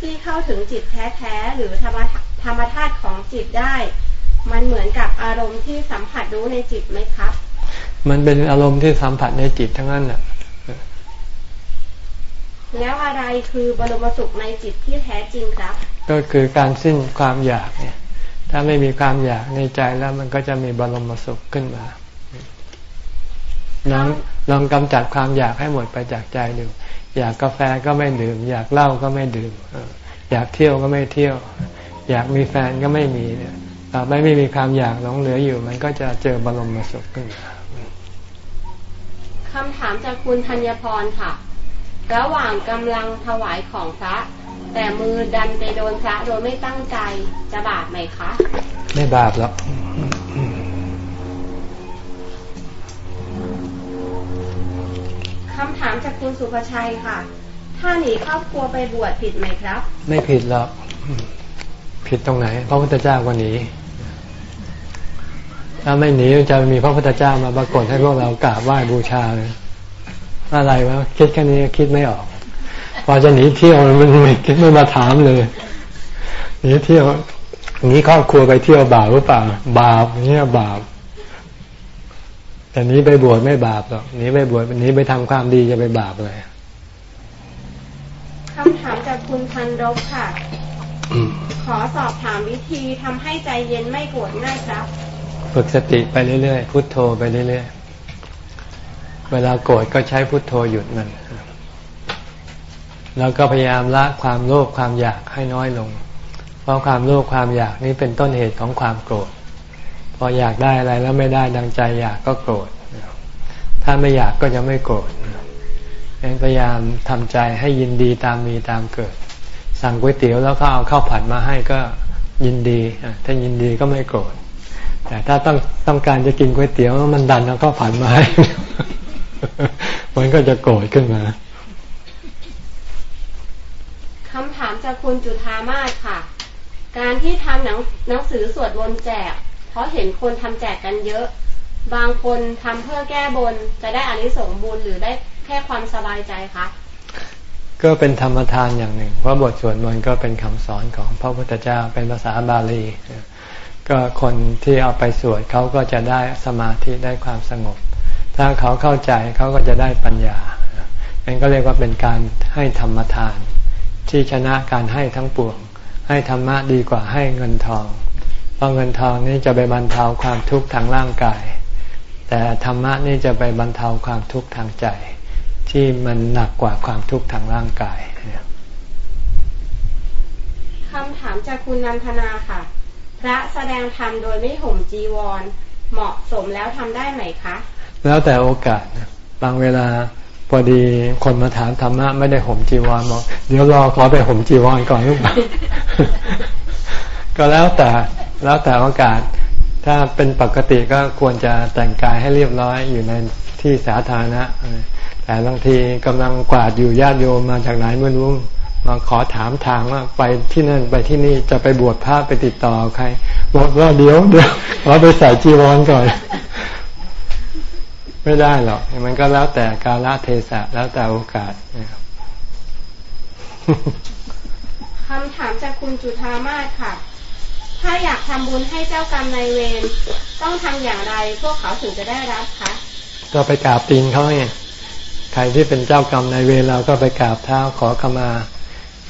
ที่เข้าถึงจิตแท้ๆหรือธรรมธรรมธาตุของจิตได้ มันเหมือนกับอารมณ์ที่สัมผัสรู้ในจิตไหมครับ มันเป็นอารมณ์ที่สัมผัสในจิตทั้งนั้นแหละ แล้วอะไรคือบรมสุขในจิตที่แท้จริงครับ ก็คือการสิ้นความอยากเนี่ย ถ้าไม่มีความอยากในใจแล้วมันก็จะมีบรมสุขขึ้นมาลองลองกำจัดความอยากให้หมดไปจากใจดู อยากกาแฟก็ไม่ดื่ม อยากเหล้าก็ไม่ดื่ม อยากเที่ยวก็ไม่เที่ยว อยากมีแฟนก็ไม่มีเนี่ยต่อไปไม่มีความอยากหลงเหลืออยู่ มันก็จะเจอบรมสุขขึ้นมาคำถามจากคุณธัญพรค่ะ ระหว่างกำลังถวายของพระ แต่มือดันไปโดนพระโดยไม่ตั้งใจจะบาปไหมคะ ไม่บาปหรอกคำถามจากคุณสุภชัยค่ะ ถ้าหนีครอบครัวไปบวชผิดไหมครับ ไม่ผิดหรอก ผิดตรงไหน พระพุทธเจ้าก็หนี ถ้าไม่หนีจะมีพระพุทธเจ้ามาปรากฏให้พวกเรากราบไหว้บูชาเลย อะไรวะคิดแค่นี้คิดไม่ออกพอจะหนีเที่ยวมันไม่คิดไม่มาถามเลยหนีเที่ยวหนีครอบครัวไปเที่ยวบาปหรือเปล่าบาปเนี่ยบาปแต่นี้ไปบวชไม่บาปหรอกนี้ไปบวชนี้ไปทำความดีจะไปบาปเลยคำถามจากคุณพันรบค่ะ ขอสอบถามวิธีทำให้ใจเย็นไม่โกรธง่ายครับ ฝึกสติไปเรื่อยๆ พุโทโธไปเรื่อยๆ เวลาโกรธก็ใช้พุโทโธหยุดมัน แล้วก็พยายามละความโลภความอยากให้น้อยลง เพราะความโลภความอยากนี้เป็นต้นเหตุของความโกรธ พออยากได้อะไรแล้วไม่ได้ดังใจอยากก็โกรธ ถ้าไม่อยากก็จะไม่โกรธพยายามทำใจให้ยินดีตามมีตามเกิด สั่งก๋วยเตี๋ยวแล้วก็เอาข้าวผัดมาให้ก็ยินดี ถ้ายินดีก็ไม่โกรธ แต่ถ้าต้องต้องการจะกินก๋วยเตี๋ยวมันดันแล้วก็ผัดมาให้ มันก็จะโกรธขึ้นมาคำถามจากคุณจุธามาศค่ะ การที่ทำหนังหนังสือสวดวนแจก เพราะเห็นคนทำแจกกันเยอะ บางคนทำเพื่อแก้บนจะได้อานิสงส์บุญหรือได้แค่ความสบายใจคะก็เป็นธรรมทานอย่างหนึ่ง เพราะบทสวดมนต์ก็เป็นคำสอนของพระพุทธเจ้าเป็นภาษาบาลี ก็คนที่เอาไปสวดเขาก็จะได้สมาธิได้ความสงบ ถ้าเขาเข้าใจเขาก็จะได้ปัญญานั่นก็เรียกว่าเป็นการให้ธรรมทาน ที่ชนะการให้ทั้งปวง ให้ธรรมะดีกว่าให้เงินทอง เพราะเงินทองนี่จะไปบรรเทาความทุกข์ทางร่างกาย แต่ธรรมะนี่จะไปบรรเทาความทุกข์ทางใจ ที่มันหนักกว่าความทุกข์ทางร่างกายคำถามจากคุณนันทนาค่ะ พระแสดงธรรมโดยไม่ห่มจีวร เหมาะสมแล้วทำได้ไหมคะ แล้วแต่โอกาสบางเวลาพอดีคนมาถามธรรมะไม่ได้ห่มจีวรบอกเดี๋ยวรอขอไปห่มจีวรก่อนลูกก็แล้วแต่แล้วแต่โอกาส ถ้าเป็นปกติก็ควรจะแต่งกายให้เรียบร้อยอยู่ในที่สาธารณะแต่บางทีกำลังกวาดอยู่ญาติโยมมาจากไหนไม่รู้มาขอถามทางว่าไปที่นั่นไปที่นี่จะไปบวชพระไปติดต่อใครบอกว่าเดี๋ยวเดี๋ยวเราไปใส่จีวรก่อน ไม่ได้หรอก มันก็แล้วแต่กาลเทศะ แล้วแต่โอกาสคำถามจากคุณจุธามาศค่ะ ถ้าอยากทำบุญให้เจ้ากรรมนายเวรต้องทำอย่างไร พวกเขาถึงจะได้รับคะก็ไปกราบตีนเขาไงใครที่เป็นเจ้ากรรมนายเวรเราก็ไปกราบเท้าขอขมา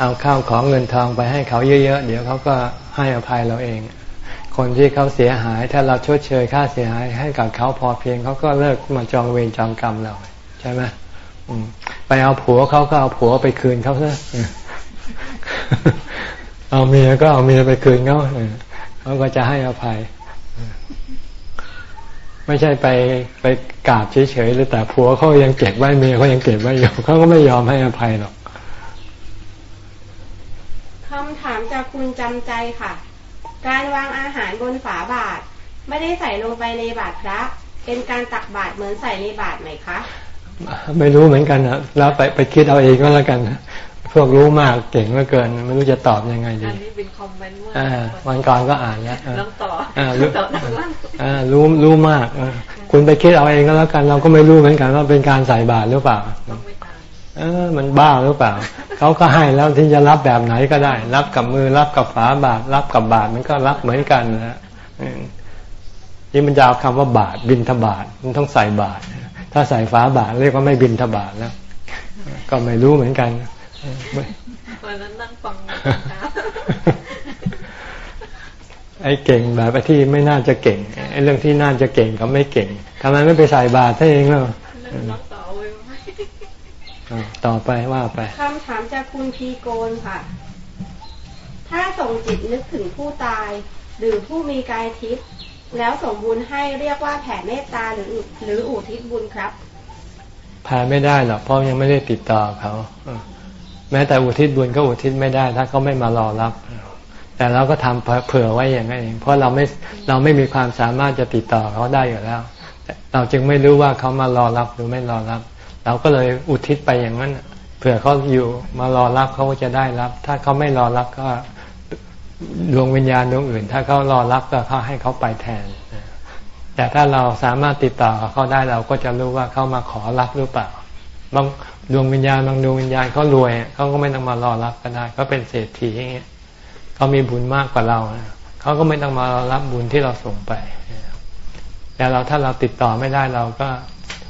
เอาข้าวของเงินทองไปให้เขาเยอะๆ เดี๋ยวเขาก็ให้อภัยเราเอง คนที่เขาเสียหาย ถ้าเราชดเชยค่าเสียหาย ให้กับเขาพอเพียงเขาก็เลิกมาจองเวรจองกรรมเราใช่ไหมไปเอาผัวเขาก็เอาผัวไปคืนเขาซะเอาเมียก็เอาเมียไปคืนเขาเขาก็จะให้อภัย ไม่ใช่ไปไปกราบเฉยๆหรือแต่ผัวเขายังเก็บไว้เมียเขายังเก็บไว้อยู่เขาก็ไม่ยอมให้อภัยหรอกคำถามจากคุณจำใจค่ะ การวางอาหารบนฝาบาทไม่ได้ใส่ลงไปในบาตรพระ เป็นการตักบาตรเหมือนใส่ในบาตรไหมคะ ไม่รู้เหมือนกันนะแล้วไปไปคิดเอาเองก็แล้วกันพวกรู้มากเก่งเหลือเกิน ไม่รู้จะตอบยังไงดีอันนี้เป็นคอมเมนต์ว่าวันก่อนก็อ่านแล้วน้องต่อรู้รู้รู้มากคุณไปคิดเอาเองก็แล้วกัน เราก็ไม่รู้เหมือนกันว่าเป็นการใส่บาตรหรือเปล่า เออมันบ้าหรือเปล่า เขาก็ให้แล้วที่จะรับแบบไหนก็ได้ รับกับมือรับกับฝาบาตรรับกับบาตรมันก็รับเหมือนกันนะนี่มันจะเอาคำว่าบาตรบินทบาทมันต้องใส่บาตรถ้าใส่ฝาบาตรเรียกว่าไม่บินทบาทแล้วก็ไม่รู้เหมือนกันวันนั้นนั่งฟังไอ้เก่งแบบไอ้ที่ไม่น่าจะเก่งไอ้เรื่องที่น่าจะเก่งก็ไม่เก่งทำไมไม่ไปใส่บาตรเองเนาะ ต่อไปว่าไปคำถามจากคุณพีโกนค่ะ ถ้าส่งจิตนึกถึงผู้ตาย หรือผู้มีกายทิพย์แล้วส่งบุญให้เรียกว่าแผ่เมตตาหรือหรืออุทิศบุญครับแผ่ไม่ได้หรอกเพราะยังไม่ได้ติดต่อเขาแม้แต่อุทิศบุญก็อุทิศไม่ได้ ถ้าเขาไม่มารอรับตแต่เราก็ทำเผื่อไว้อย่างนั้นเองเพราะเราไม่เราไม่มีความสามารถจะติดต่อเขาได้อยู่แล้วเราจึงไม่รู้ว่าเขามารอรับหรือไม่รอรับ เราก็เลยอุทิศไปอย่างนั้นเผื่อเขาอยู่มารอรับเขาก็จะได้รับ ถ้าเขาไม่รอรับก็ดวงวิญญาณดวงอื่น ถ้าเขารอรับก็เขาให้เขาไปแทน แต่ถ้าเราสามารถติดต่อเขาได้เราก็จะรู้ว่าเขามาขอรับหรือเปล่าบางดวงวิญญาณบางดวงวิญญาณเขารวยเขาก็ไม่ต้องมารอรับก็ได้เขาเป็นเศรษฐีอย่างเงี้ยเขามีบุญมากกว่าเราเขาก็ไม่ต้องมารอรับบุญที่เราส่งไปแต่เราถ้าเราติดต่อไม่ได้เราก็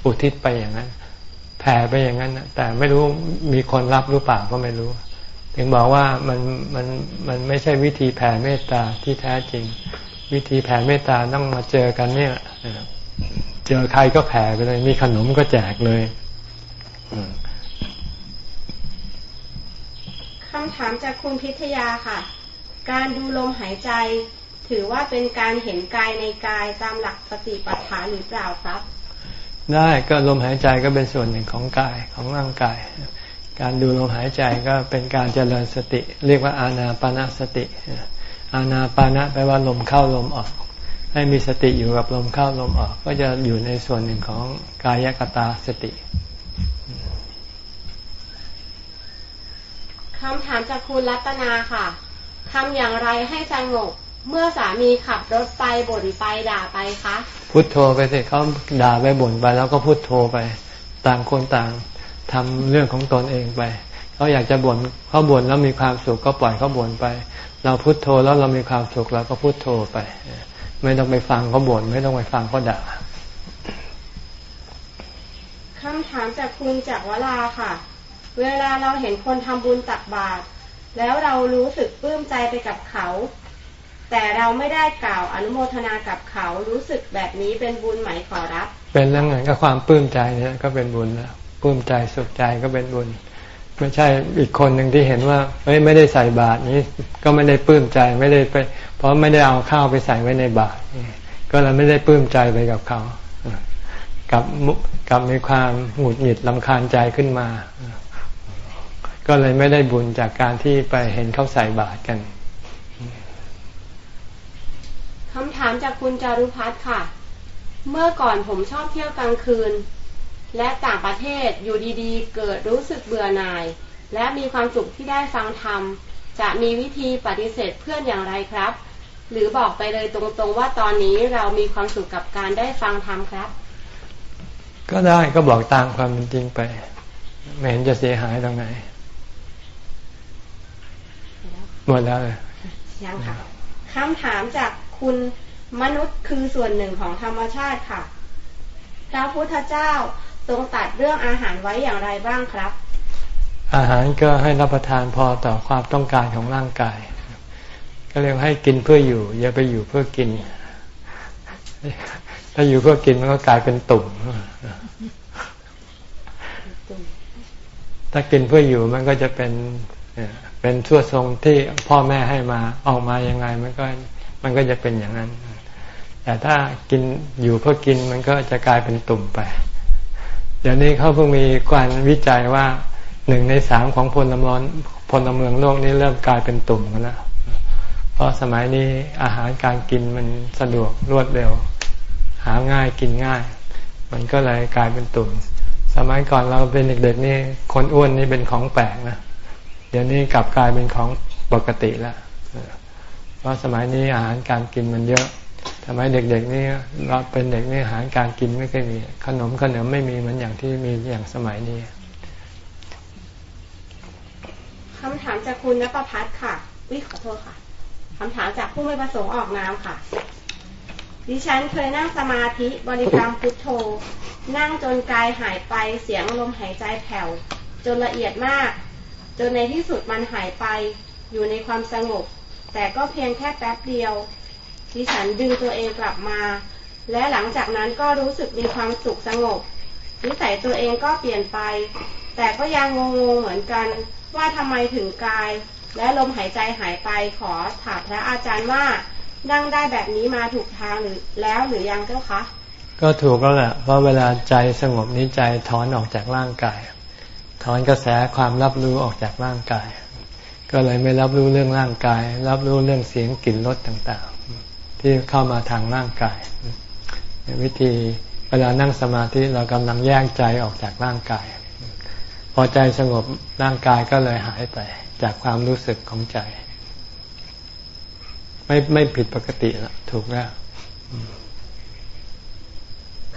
อุทิศไปอย่างนั้น แผ่ไปอย่างนั้นแต่ไม่รู้มีคนรับหรือเปล่าก็ไม่รู้ ถึงบอกว่ามันมันมันไม่ใช่วิธีแผ่เมตตาที่แท้จริง วิธีแผ่เมตตาต้องมาเจอกันเนี่ยเจอใครก็แผ่ไปเลย มีขนมก็แจกเลยคำถามจากคุณพิทยาค่ะ การดูลมหายใจ ถือว่าเป็นการเห็นกายในกายตามหลักสติปัฏฐานหรือเปล่าครับ ได้ก็ลมหายใจก็เป็นส่วนหนึ่งของกายของร่างกาย การดูลมหายใจก็เป็นการเจริญสติ เรียกว่าอานาปนาสติ อานาปานะแปลว่าลมเข้าลมออก ให้มีสติอยู่กับลมเข้าลมออก ก็จะอยู่ในส่วนหนึ่งของกายกตาสติคำถามจากคุณรัตนาค่ะทำอย่างไรให้สงบ เมื่อสามีขับรถไปบ่นไปด่าไปคะพุทโธไปสิเขาด่าไปบ่นไป แล้วก็พุทโธไป ต่างคนต่างทำเรื่องของตนเองไปเขาอยากจะบ่นเขาบ่นแล้วมีความสุขก็ปล่อยเขาบ่นไป เราพุทโธแล้วเรามีความสุขเราก็พุทโธไป ไม่ต้องไปฟังเขาบ่นไม่ต้องไปฟังเขาด่าคำถามจากคุณจากวลาค่ะ เวลาเราเห็นคนทำบุญตักบาตรแล้วเรารู้สึกปลื้มใจไปกับเขา แต่เราไม่ได้กล่าวอนุโมทนากับเขารู้สึกแบบนี้เป็นบุญไหมขอรับ เป็นแล้วไงก็ความปลื้มใจเนี่ยก็เป็นบุญแล้วปลื้มใจสุขใจก็เป็นบุญ ไม่ใช่อีกคนหนึ่งที่เห็นว่าเฮ้ยไม่ได้ใส่บาตรนี้ก็ไม่ได้ปลื้มใจไม่ได้ไป เพราะไม่ได้เอาข้าวไปใส่ไว้ในบาตรก็เลยไม่ได้ปลื้มใจไปกับเขากับกับมีความหงุดหงิดลำคาญใจขึ้นมา ก็เลยไม่ได้บุญจากการที่ไปเห็นเขาใส่บาตรกัน คำถามจากคุณจารุพัฒน์ค่ะ เมื่อก่อนผมชอบเที่ยวกลางคืน และต่างประเทศอยู่ดีๆ เกิดรู้สึกเบื่อหน่าย และมีความสุขที่ได้ฟังธรรม จะมีวิธีปฏิเสธเพื่อนอย่างไรครับ หรือบอกไปเลยตรงๆว่าตอนนี้เรามีความสุขกับการได้ฟังธรรมครับ ก็ได้ก็บอกตามความเป็นจริงไป ไม่เห็นจะเสียหายตรงไหนหมดแล้วเลยยังค่ะคำถามจาก คุณมนุษย์คือส่วนหนึ่งของธรรมชาติค่ะ พระพุทธเจ้าทรงตัดเรื่องอาหารไว้อย่างไรบ้างครับ อาหารก็ให้รับประทานพอต่อความต้องการของร่างกาย ก็เรียกให้กินเพื่ออยู่ อย่าไปอยู่เพื่อกิน ถ้าอยู่เพื่อกินมันก็กลายเป็นตุ่มถ้ากินเพื่ออยู่มันก็จะเป็นเป็นชั่วทรงที่พ่อแม่ให้มาออกมายังไงมันก็ มันก็จะเป็นอย่างนั้น แต่ถ้ากินอยู่เพื่อกินมันก็จะกลายเป็นตุ่มไป เดี๋ยวนี้เขาเพิ่งมีการวิจัยว่าหนึ่งในสามของพลเมืองพลเมืองโลกนี้เริ่มกลายเป็นตุ่มกันแล้วเพราะสมัยนี้อาหารการกินมันสะดวกรวดเร็ว หาง่ายกินง่าย มันก็เลยกลายเป็นตุ่มสมัยก่อนเราเป็นเด็กๆนี่คนอ้วนนี่เป็นของแปลกนะเดี๋ยวนี้กลับกลายเป็นของปกติแล้ว พราะสมัยนี้อาหารการกินมันเยอะสมัยเด็กๆนี่เราเป็นเด็กนี่อาหารการกินไม่เคยมีขนมขนมไม่มีเหมือนอย่างที่มีอย่างสมัยนี้คำถามจากคุณนภพัฒน์ค่ะวิขอโทษค่ะคำถามจากผู้ไม่ประสงค์ออกนามค่ะ ดิฉันเคยนั่งสมาธิบริกรรมพุทโธ นั่งจนกายหายไปเสียงลมหายใจแผ่วจนละเอียดมาก จนในที่สุดมันหายไปอยู่ในความสงบ แต่ก็เพียงแค่แป๊บเดียว ดิฉันดึงตัวเองกลับมา และหลังจากนั้นก็รู้สึกมีความสุขสงบ นิสัยตัวเองก็เปลี่ยนไป แต่ก็ยังงงๆเหมือนกัน ว่าทำไมถึงกาย และลมหายใจหายไปขอถามพระอาจารย์ว่านั่งได้แบบนี้มาถูกทางหรือแล้วหรือยังเจ้าคะ ก็ถูกแล้วแหละเพราะเวลาใจสงบนี้ใจถอนออกจากร่างกาย ถอนกระแสความรับรู้ออกจากร่างกาย ก็เลยไม่รับรู้เรื่องร่างกาย รับรู้เรื่องเสียงกลิ่นรสต่างๆ ที่เข้ามาทางร่างกาย วิธีเวลานั่งสมาธิเรากำลังแยกใจออกจากร่างกาย พอใจสงบร่างกายก็เลยหายไปจากความรู้สึกของใจ ไม่ไม่ผิดปกติละถูกแล้ว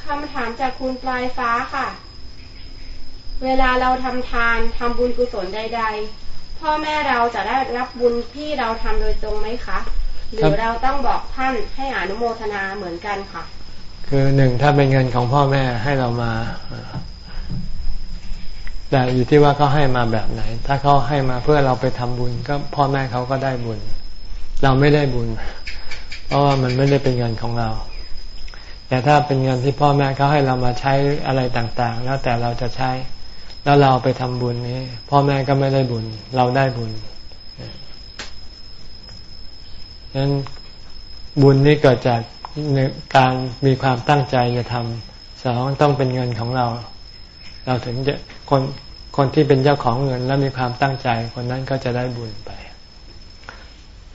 คำถามจากคุณปลายฟ้าค่ะ เวลาเราทำทานทำบุญกุศลใด ๆ พ่อแม่เราจะได้รับบุญที่เราทำโดยตรงไหมคะหรือเราต้องบอกท่านให้อนุโมทนาเหมือนกันค่ะ คือหนึ่งถ้าเป็นเงินของพ่อแม่ให้เรามา แต่อยู่ที่ว่าเขาให้มาแบบไหน ถ้าเขาให้มาเพื่อเราไปทำบุญ ก็พ่อแม่เขาก็ได้บุญ เราไม่ได้บุญ เพราะว่ามันไม่ได้เป็นเงินของเรา แต่ถ้าเป็นเงินที่พ่อแม่เขาให้เรามาใช้อะไรต่างๆ แล้วแต่เราจะใช้ แล้วเราไปทำบุญนี้ พ่อแม่ก็ไม่ได้บุญ เราได้บุญนั้นบุญนี้เกิดจากการมีความตั้งใจจะทำสองต้องเป็นเงินของเรา เราถึงจะคนคนที่เป็นเจ้าของเงิน แล้วมีความตั้งใจคนนั้นก็จะได้บุญไป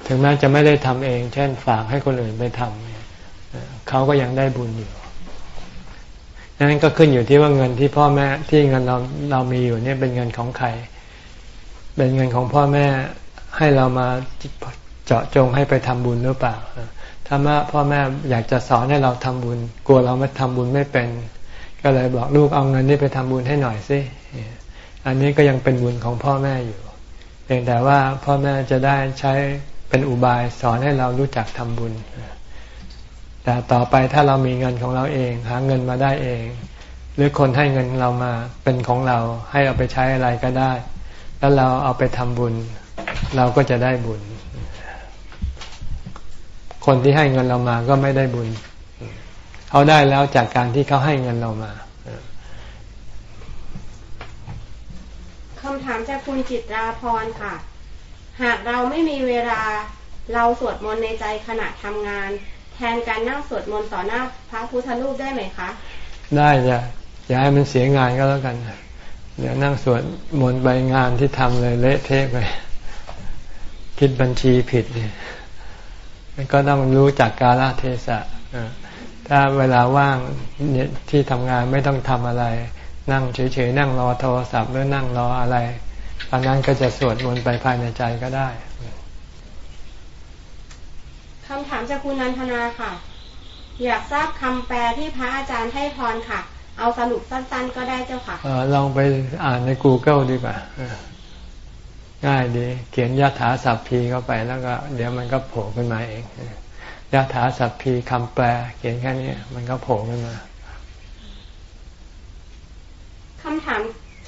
ถึงแม้จะไม่ได้ทำเอง เช่นฝากให้คนอื่นไปทำเขาก็ยังได้บุญอยู่ นั้นก็ขึ้นอยู่ที่ว่าเงินที่พ่อแม่ที่เงินเราเรามีอยู่เนี่ยเป็นเงินของใคร เป็นเงินของพ่อแม่ให้เรามาเจาะจงให้ไปทำบุญหรือเปล่า ถ้าแม่พ่อแม่อยากจะสอนให้เราทำบุญ กลัวเราไม่ทำบุญไม่เป็น ก็เลยบอกลูกเอาเงินนี้ไปทำบุญให้หน่อยสิอันนี้ก็ยังเป็นบุญของพ่อแม่อยู่เพียงแต่ว่าพ่อแม่จะได้ใช้เป็นอุบายสอนให้เรารู้จักทำบุญ แต่ต่อไปถ้าเรามีเงินของเราเอง หาเงินมาได้เอง หรือคนให้เงินเรามาเป็นของเราให้เอาไปใช้อะไรก็ได้ แล้วเราเอาไปทำบุญ เราก็จะได้บุญ คนที่ให้เงินเรามาก็ไม่ได้บุญ เขาได้แล้วจากการที่เขาให้เงินเรามาคำถามจากคุณจิตราพรค่ะ หากเราไม่มีเวลาเราสวดมนต์ในใจขณะทำงาน นการนั่งสวดมนต์ต่อหน้าพระพุทธรูปได้ไหมคะ ได้จ้ะอย่าให้มันเสียงานก็แล้วกัน เดี๋ยวนั่งสวดมนต์ใบงานที่ทำเลยเละเทะไปคิดบัญชีผิดเนี่ยก็ต้องรู้จักกาลเทศะถ้าเวลาว่างที่ที่ทำงานไม่ต้องทำอะไร นั่งเฉยๆนั่งรอโทรศัพท์หรือนั่งรออะไรตอนนั้นก็จะสวดมนต์ไปภายในใจก็ได้ คำถามจากคุณนันทนาค่ะ อยากทราบคำแปลที่พระอาจารย์ให้พรค่ะ เอาสรุปสั้นๆ ก็ได้เจ้าค่ะอลองไปอ่านใน Google ดีกว่าง่ายดี เขียนยะถาสัพพีเข้าไปแล้วก็ เดี๋ยวมันก็โผล่ขึ้นมาเองยะถาสัพพีคำแปล เขียนแค่นี้มันก็โผล่ขึ้นมาคำถาม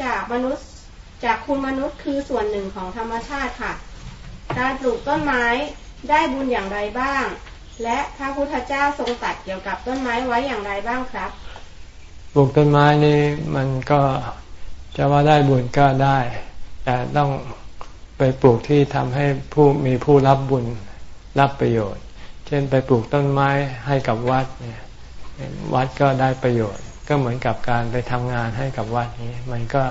จากมนุษย์จากคุณมนุษย์คือส่วนหนึ่งของธรรมชาติค่ะ การปลูกต้นไม้ ได้บุญอย่างไรบ้าง และพระพุทธเจ้าทรงตัดเกี่ยวกับต้นไม้ไว้อย่างไรบ้างครับปลูกต้นไม้นี่มันก็จะว่าได้บุญก็ได้ แต่ต้องไปปลูกที่ทำให้ผู้มีผู้รับบุญรับประโยชน์ เช่นไปปลูกต้นไม้ให้กับวัดเนี่ยวัดก็ได้ประโยชน์ ก็เหมือนกับการไปทำงานให้กับวัดนี้ มันก็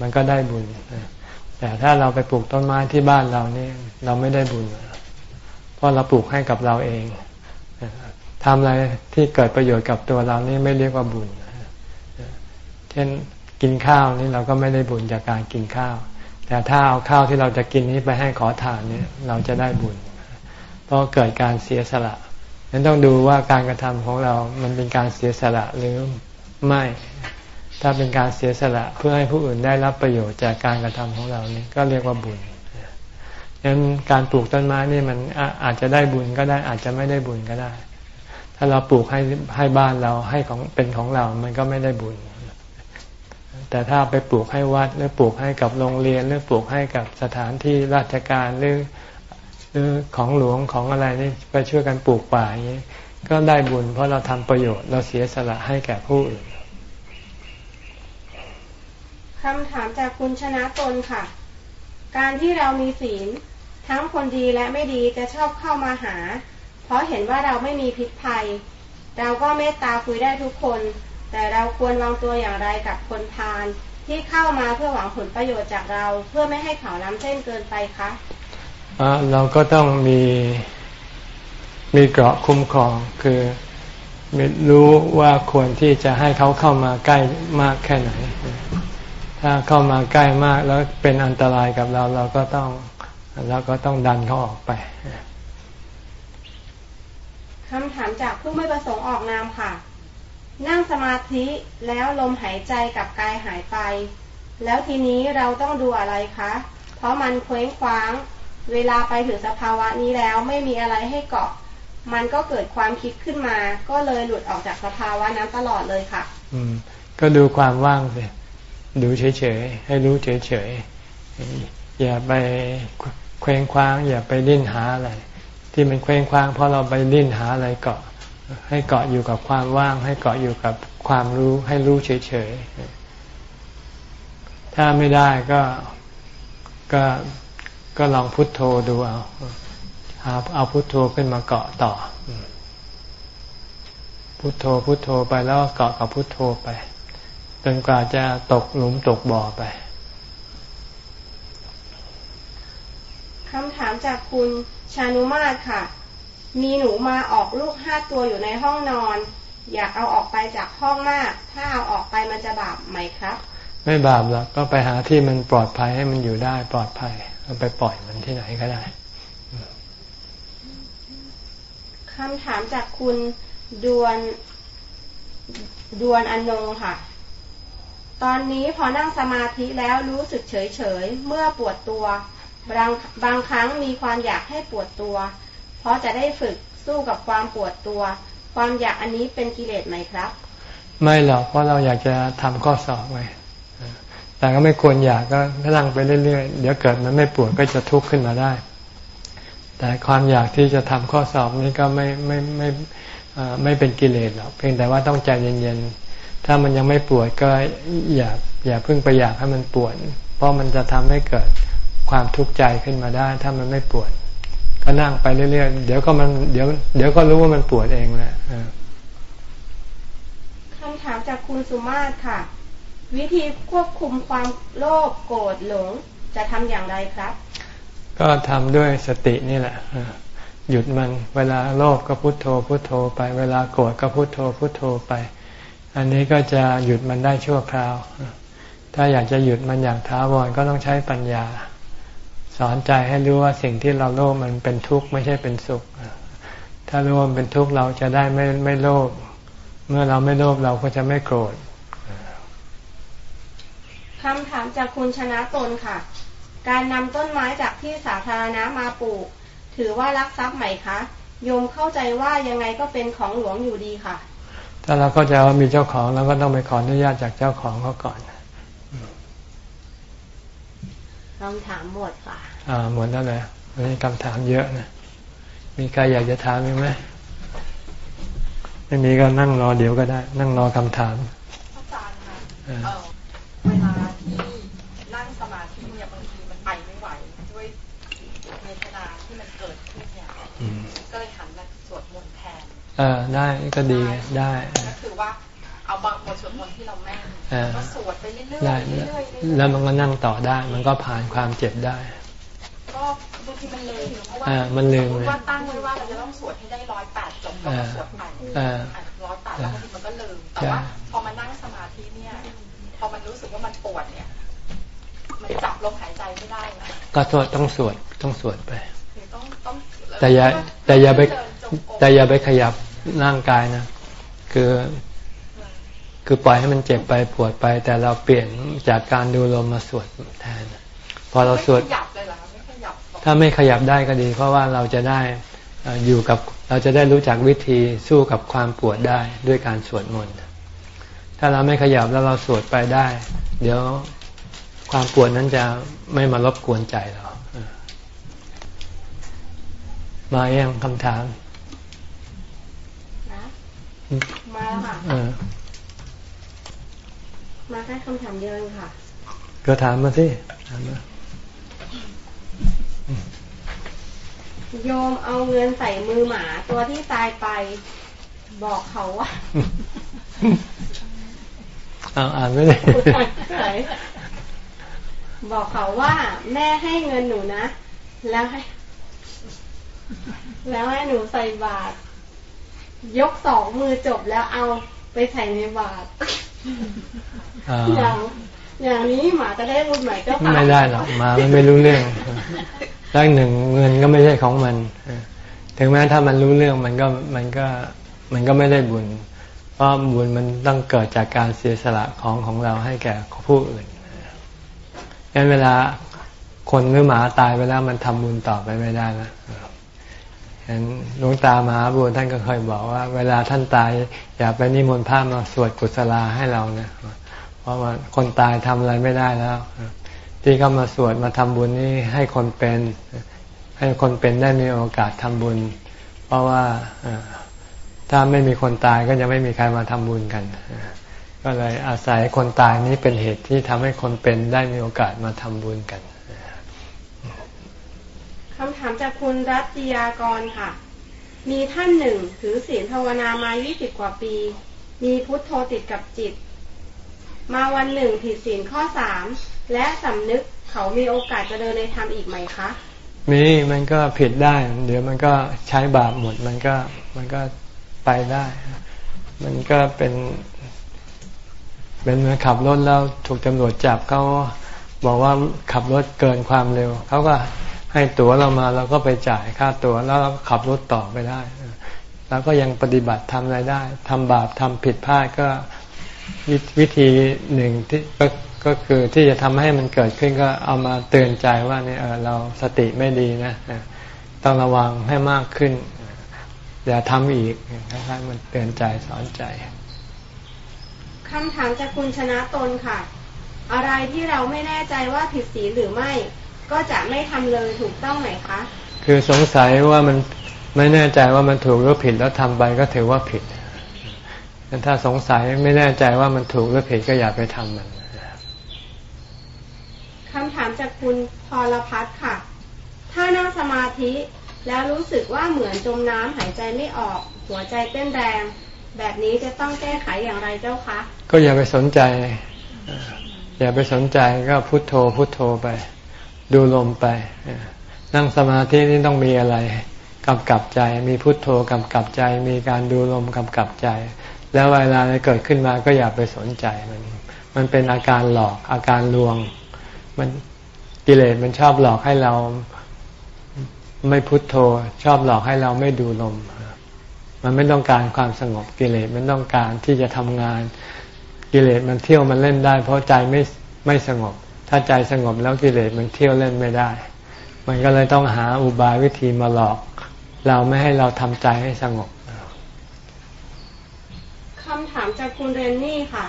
มันก็ได้บุญแต่ถ้าเราไปปลูกต้นไม้ที่บ้านเรานี่เราไม่ได้บุญเราะเราปลูกให้กับเราเองทำอะไรที่เกิดประโยชน์กับตัวเรานี่ไม่เรียกว่าบุญ เช่นกินข้าวนี่เราก็ไม่ได้บุญจากการกินข้าว แต่ถ้าเอาข้าวที่เราจะกินนี้ไปให้ขอทานนี่เราจะได้บุญ เพราะเกิดการเสียสละนั้นต้องดูว่าการกระทำของเรา มันเป็นการเสียสละหรือไม่ ถ้าเป็นการเสียสละเพื่อให้ผู้อื่นได้รับประโยชน์จากการกระทำของเรานี่ก็เรียกว่าบุญ ฉะนั้นการปลูกต้นไม้นี่มันอาจจะได้บุญก็ได้อาจจะไม่ได้บุญก็ได้ ถ้าเราปลูกให้ให้บ้านเราให้ของเป็นของเรา มันก็ไม่ได้บุญ แต่ถ้าไปปลูกให้วัดหรือปลูกให้กับโรงเรียนหรือปลูกให้กับสถานที่ราชการหรือหรือของหลวงของอะไรนี่ไปช่วยกันปลูกป่าอย่างนี้ก็ได้บุญ เพราะเราทำประโยชน์เราเสียสละให้แก่ผู้อื่นคำถามจากคุณชนะตนค่ะ การที่เรามีศีล ทั้งคนดีและไม่ดีจะชอบเข้ามาหา เพราะเห็นว่าเราไม่มีพิษภัย เราก็เมตตาคุยได้ทุกคน แต่เราควรวางตัวอย่างไรกับคนพาลที่เข้ามาเพื่อหวังผลประโยชน์จากเรา เพื่อไม่ให้เขาล้ำเส้นเกินไปคะเราก็ต้องมีมีเกราะคุ้มครองคือรู้ว่าควรที่จะให้เขาเข้ามาใกล้มากแค่ไหน ถ้าเข้ามาใกล้มากแล้วเป็นอันตรายกับเราเราก็ต้อง เราก็ต้องดันเขาออกไปคำถามจากผู้ไม่ประสงค์ออกนามค่ะ นั่งสมาธิแล้วลมหายใจกับกายหายไป แล้วทีนี้เราต้องดูอะไรคะ เพราะมันเคว้งคว้าง เวลาไปถึงสภาวะนี้แล้วไม่มีอะไรให้เกาะ มันก็เกิดความคิดขึ้นมา ก็เลยหลุดออกจากสภาวะนั้นตลอดเลยค่ะ อืม ก็ดูความว่างสิดูเฉยๆให้รู้เฉยๆอย่าไป เคว้งคว้างอย่าไปดิ้นหาอะไร ที่มันเคว้งคว้างเพราะเราไปดิ้นหาอะไรเกาะ ให้เกาะอยู่กับความว่าง ให้เกาะอยู่กับความรู้ให้รู้เฉยๆ ถ้าไม่ได้ก็ก็ก็ลองพุทโธดูเอาหาเอาพุทโธขึ้นมาเกาะต่อ พุทโธพุทโธไปแล้วเกาะกับพุทโธไป จนกว่าจะตกหลุมตกบ่อไป คำถามจากคุณชานุมาตค่ะ มีหนูมาออกลูกห้าตัวอยู่ในห้องนอน อยากเอาออกไปจากห้องมาก ถ้าเอาออกไปมันจะบาปไหมครับ ไม่บาปหรอกก็ไปหาที่มันปลอดภัยให้มันอยู่ได้ปลอดภัยเอาไปปล่อยมันที่ไหนก็ได้คำถามจากคุณดวนดวนอนโนค่ะ ตอนนี้พอนั่งสมาธิแล้วรู้สึกเฉยเฉยเมื่อปวดตัว บางบางครั้งมีความอยากให้ปวดตัว เพราะจะได้ฝึกสู้กับความปวดตัว ความอยากอันนี้เป็นกิเลสไหมครับ ไม่หรอกเพราะเราอยากจะทำข้อสอบไงแต่ก็ไม่ควรอยากก็นั่งไปเรื่อยๆ เดี๋ยวเกิดมันไม่ปวดก็จะทุกข์ขึ้นมาได้ แต่ความอยากที่จะทำข้อสอบนี้ก็ไม่ไม่ไม่ไม่เป็นกิเลสหรอกเพียงแต่ว่าต้องใจเย็นๆ ถ้ามันยังไม่ปวดก็อย่าอย่าเพิ่งไปอยากให้มันปวด เพราะมันจะทำให้เกิด ความทุกข์ใจขึ้นมาได้ ถ้ามันไม่ปวด ก็นั่งไปเรื่อยๆเดี๋ยวก็มันเดี๋ยวเดี๋ยวก็รู้ว่ามันปวดเองแหละคำถามจากคุณสุมาศค่ะ วิธีควบคุมความโลภโกรธหลงจะทำอย่างไรครับ ก็ทำด้วยสตินี่แหละหยุดมันเวลาโลภก็พุโทโธพุโทโธไป เวลาโกรธก็พุโทโธพุโทโธไป อันนี้ก็จะหยุดมันได้ชั่วคราว ถ้าอยากจะหยุดมันอย่างท้าวรก็ต้องใช้ปัญญา สอนใจให้รู้ว่าสิ่งที่เราโลภมันเป็นทุกข์ไม่ใช่เป็นสุข ถ้ารู้ว่ามันเป็นทุกข์เราจะได้ไม่ไม่โลภเมื่อเราไม่โลภเราก็จะไม่โกรธคำถามจากคุณชนะตนค่ะ การนำต้นไม้จากที่สาธารณะมาปลูก ถือว่ารักทรัพย์ไหมคะโยมเข้าใจว่ายังไงก็เป็นของหลวงอยู่ดีค่ะ ถ้าเราเข้าใจว่ามีเจ้าของเราก็ต้องไปขออนุญาตจากเจ้าของเขาก่อน คำถามหมดค่ะ อ่าหมดแล้วเลยวันนี้คำถามเยอะนะมีใครอยากจะถามไหมไม่มีก็นั่งรอเดี๋ยวก็ได้ นั่งรอคำถามอาจารย์คะเวลาที่นั่งสมาธิเนี่ยบางทีมันไปไม่ไหวด้วยเวทนาที่มันเกิดขึ้นเนี่ยก็เลยหันมาสวดมนต์แทนเออได้ก็ดีได้ก็คือว่าเอาบางบทสวดมนต์ที่เรา แม่นมาสวดไปเรื่อยๆเรื่อยๆแล้วมันก็นั่งต่อได้ มันก็ผ่านความเจ็บได้ก็บางทีมันเลยเพราะว่ามันลืมว่าตั้งไว้ว่าเราจะต้องสวดให้ได้ร้อยแปดจบก็สวดไปร้อยแปดแล้วบางทีมันก็ลืมแต่ว่าพอมานั่งสมาธิเนี่ย พอมันรู้สึกว่ามันปวดเนี่ย มันจับลมหายใจไม่ได้ก็สวดต้องสวดต้องสวดไปแต่อย่าแต่อย่าไปแต่อย่าไปขยับร่างกายนะคือ คือปล่อยให้มันเจ็บไปปวดไป แต่เราเปลี่ยนจากการดูลมมาสวดแทน พอเราสวดถ้าไม่ขยับได้ก็ดี เพราะว่าเราจะได้อยู่กับเราจะได้รู้จักวิธีสู้กับความปวดได้ด้วยการสวดมนต์ถ้าเราไม่ขยับแล้วเราสวดไปได้ เดี๋ยวความปวดนั้นจะไม่มารบกวนใจเรา มาเองคำถามมาแล้วค่ะ มาแค่คำถามเดียวค่ะ ก็ถามมาสิถามมาโยมเอาเงินใส่มือหมาตัวที่ตายไปบอกเขาว่าอ่านไม่ได้บอกเขาว่า แม่ให้เงินหนูนะ แล้วให้ แล้วให้หนูใส่บาตรยกสองมือจบแล้วเอาไปใส่ในบาตร อย่างอย่างนี้หมาจะได้บุญไหมก็ไม่ได้หรอกมามันไม่รู้เรื่องแรกหนึ่งเงินก็ไม่ใช่ของมัน ถึงแม้ถ้ามันรู้เรื่องมันก็มันก็มันก็ไม่ได้บุญ เพราะบุญมันต้องเกิดจากการเสียสละของของเราให้แก่ผู้อื่นงั้นเวลาคนหรือหมาตายไปแล้วมันทำบุญต่อไปไม่ได้นะ เห็นหลวงตามหาบุญท่านก็เคยบอกว่า เวลาท่านตาย อย่าไปนิมนต์พระมาสวดกุศลาให้เรานะเพราะว่าคนตายทำอะไรไม่ได้แล้ว ที่เขามาสวดมาทำบุญนี่ให้คนเป็น ให้คนเป็นได้มีโอกาสทำบุญ เพราะว่าถ้าไม่มีคนตายก็จะไม่มีใครมาทำบุญกัน ก็เลยอาศัยคนตายนี้เป็นเหตุที่ทำให้คนเป็นได้มีโอกาสมาทำบุญกัน คำถามจากคุณรัตยากรค่ะ มีท่านหนึ่งถือศีลภาวนามา 20 กว่าปี มีพุทโธติดกับจิต มาวันหนึ่งผิดศีลข้อสามและสำนึกเขามีโอกาสจะเดินในธรรมอีกไหมคะ มีมันก็ผิดได้ เดี๋ยวมันก็ใช้บาปหมด มันก็มันก็ไปได้ มันก็เป็น เป็นเหมือนขับรถแล้วถูกตำรวจจับเขาบอกว่าขับรถเกินความเร็วเขาก็ ให้ตั๋วเรามาเราก็ไปจ่ายค่าตั๋วแล้วเราขับรถต่อไปได้แล้วก็ยังปฏิบัติทำอะไรได้ทำบาปทำผิดพลาดก็วิธีหนึ่งที่ก็ก็คือที่จะทำให้มันเกิดขึ้นก็เอามาเตือนใจว่าเนี่ยเราสติไม่ดีนะต้องระวังให้มากขึ้น อย่าทำอีกคล้ายๆมันเตือนใจสอนใจคำถามจากคุณชนะตนค่ะ อะไรที่เราไม่แน่ใจว่าผิดศีลหรือไม่ ก็จะไม่ทำเลยถูกต้องไหมคะ คือสงสัยว่ามันไม่แน่ใจว่ามันถูกหรือผิดแล้วทำไปก็ถือว่าผิดถ้าสงสัยไม่แน่ใจว่ามันถูกหรือผิดก็อย่าไปทำมันคำถามจากคุณพรพัฒน์ค่ะ ถ้านั่งสมาธิแล้วรู้สึกว่าเหมือนจมน้ำหายใจไม่ออก หัวใจเต้นแรง แบบนี้จะต้องแก้ไขอย่างไรเจ้าคะ ก็อย่าไปสนใจ อย่าไปสนใจก็พุโทโธพุโทโธไป ดูลมไป นั่งสมาธินี่ต้องมีอะไรกำกับใจ มีพุโทโธกำกับใจ มีการดูลมกำกับใจ แล้วเวลาอะไรเกิดขึ้นมาก็อย่าไปสนใจมัน มันเป็นอาการหลอกอาการลวง มันกิเลสมันชอบหลอกให้เราไม่พุโทโธ ชอบหลอกให้เราไม่ดูลม มันไม่ต้องการความสงบกิเลสมันต้องการที่จะทำงาน กิเลสมันเที่ยวมันเล่นได้ เพราะใจไม่ไม่สงบ ถ้าใจสงบแล้วกิเลสมันเที่ยวเล่นไม่ได้ มันก็เลยต้องหาอุบายวิธีมาหลอก เราไม่ให้เราทำใจให้สงบคำถามจากคุณเรนนี่ค่ะ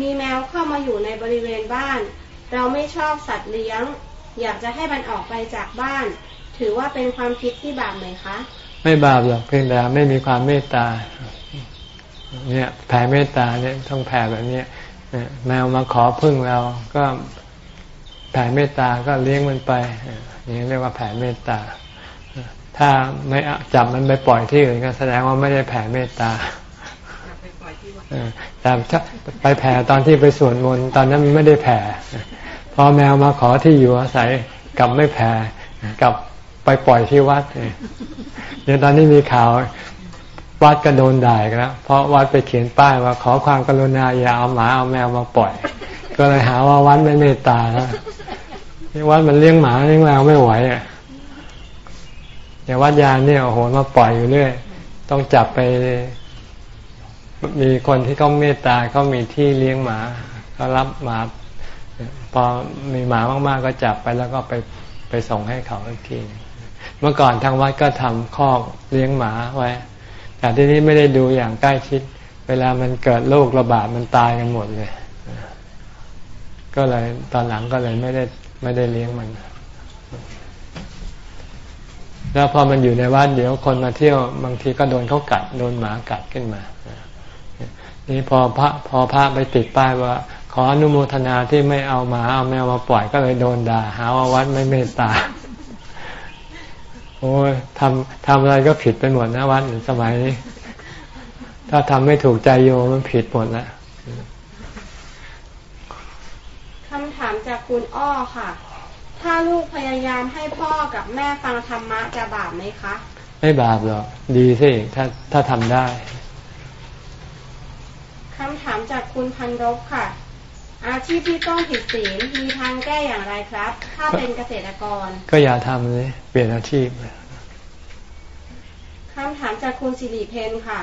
มีแมวเข้ามาอยู่ในบริเวณบ้าน เราไม่ชอบสัตว์เลี้ยง อยากจะให้มันออกไปจากบ้าน ถือว่าเป็นความคิดที่บาปไหมคะ ไม่บาปหรอกเพียงแต่ไม่มีความเมตตาเนี่ยแผ่เมตตาเนี่ยต้องแผ่แบบนี้แมวมาขอพึ่งเราก็ แผ่เมตตาก็เลี้ยงมันไปอย่างนี้เรียกว่าแผ่เมตตา ถ้าไม่จับมันไปปล่อยที่อื่นก็แสดงว่าไม่ได้แผ่เมตตาแต่ไปแผ่ตอนที่ไปสวดมนต์ตอนนั้นมันไม่ได้แผ่พอแมวมาขอที่อยู่อาศัยกลับไม่แผ่กลับไปปล่อยที่วัดเดี๋ยวตอนนี้มีข่าววัดก็โดนด่ากันแล้วเพราะวัดไปเขียนป้ายว่าขอความกรุณาอย่าเอาหมาเอาแมวมาปล่อย ก็เลยหาว่าวัดไม่เมตตา แล้ววัดมันเลี้ยงหมาเลี้ยงแมวไม่ไหวอะอย่วัดยานเนี่ยโอ้โหมาปล่อยอยู่เรื่อยต้องจับไป มีคนที่เขาเมตตาเขามีที่เลี้ยงหมาเขารับหมาพอมีหมามากๆก็จับไปแล้วก็ไปไปส่งให้เขาอีกทีเมื่อก่อนทางวัดก็ทำคอกเลี้ยงหมาไว้ แต่ที่นี้ไม่ได้ดูอย่างใกล้ชิด เวลามันเกิดโรคระบาดมันตายกันหมดเลย ก็เลยตอนหลังก็เลยไม่ได้ ไม่ได้เลี้ยงมัน แล้วพอมันอยู่ในวัดเดี๋ยวคนมาเที่ยวบางทีก็โดนเขากัดโดนหมากัดขึ้นมา นี่พอพระพอพระไปติดป้ายว่า ขออนุโมทนาที่ไม่เอาหมาเอาแมวมาปล่อยก็เลยโดนด่า หาว่าวัดไม่เมตตาโอ้ยทำทำอะไรก็ผิดไปหมดนะวัดสมัยนี้ ถ้าทำไม่ถูกใจโยมันผิดหมดแล้วำถามจาก คุณอ้อค่ะ ถ้าลูกพยายามให้พ่อกับแม่ฟังธรรมะจะบาปไหมคะ ไม่บาปหรอก ดีสิถ้าถ้าทำได้คำถามจากคุณพันรบค่ะ อาชีพที่ต้องผิดศีลมีทางแก้อย่างไรครับ ถ้าเป็นเกษตรกร ก็อย่าทำเลยเปลี่ยนอาชีพคำถามจากคุณสิริเพนค่ะ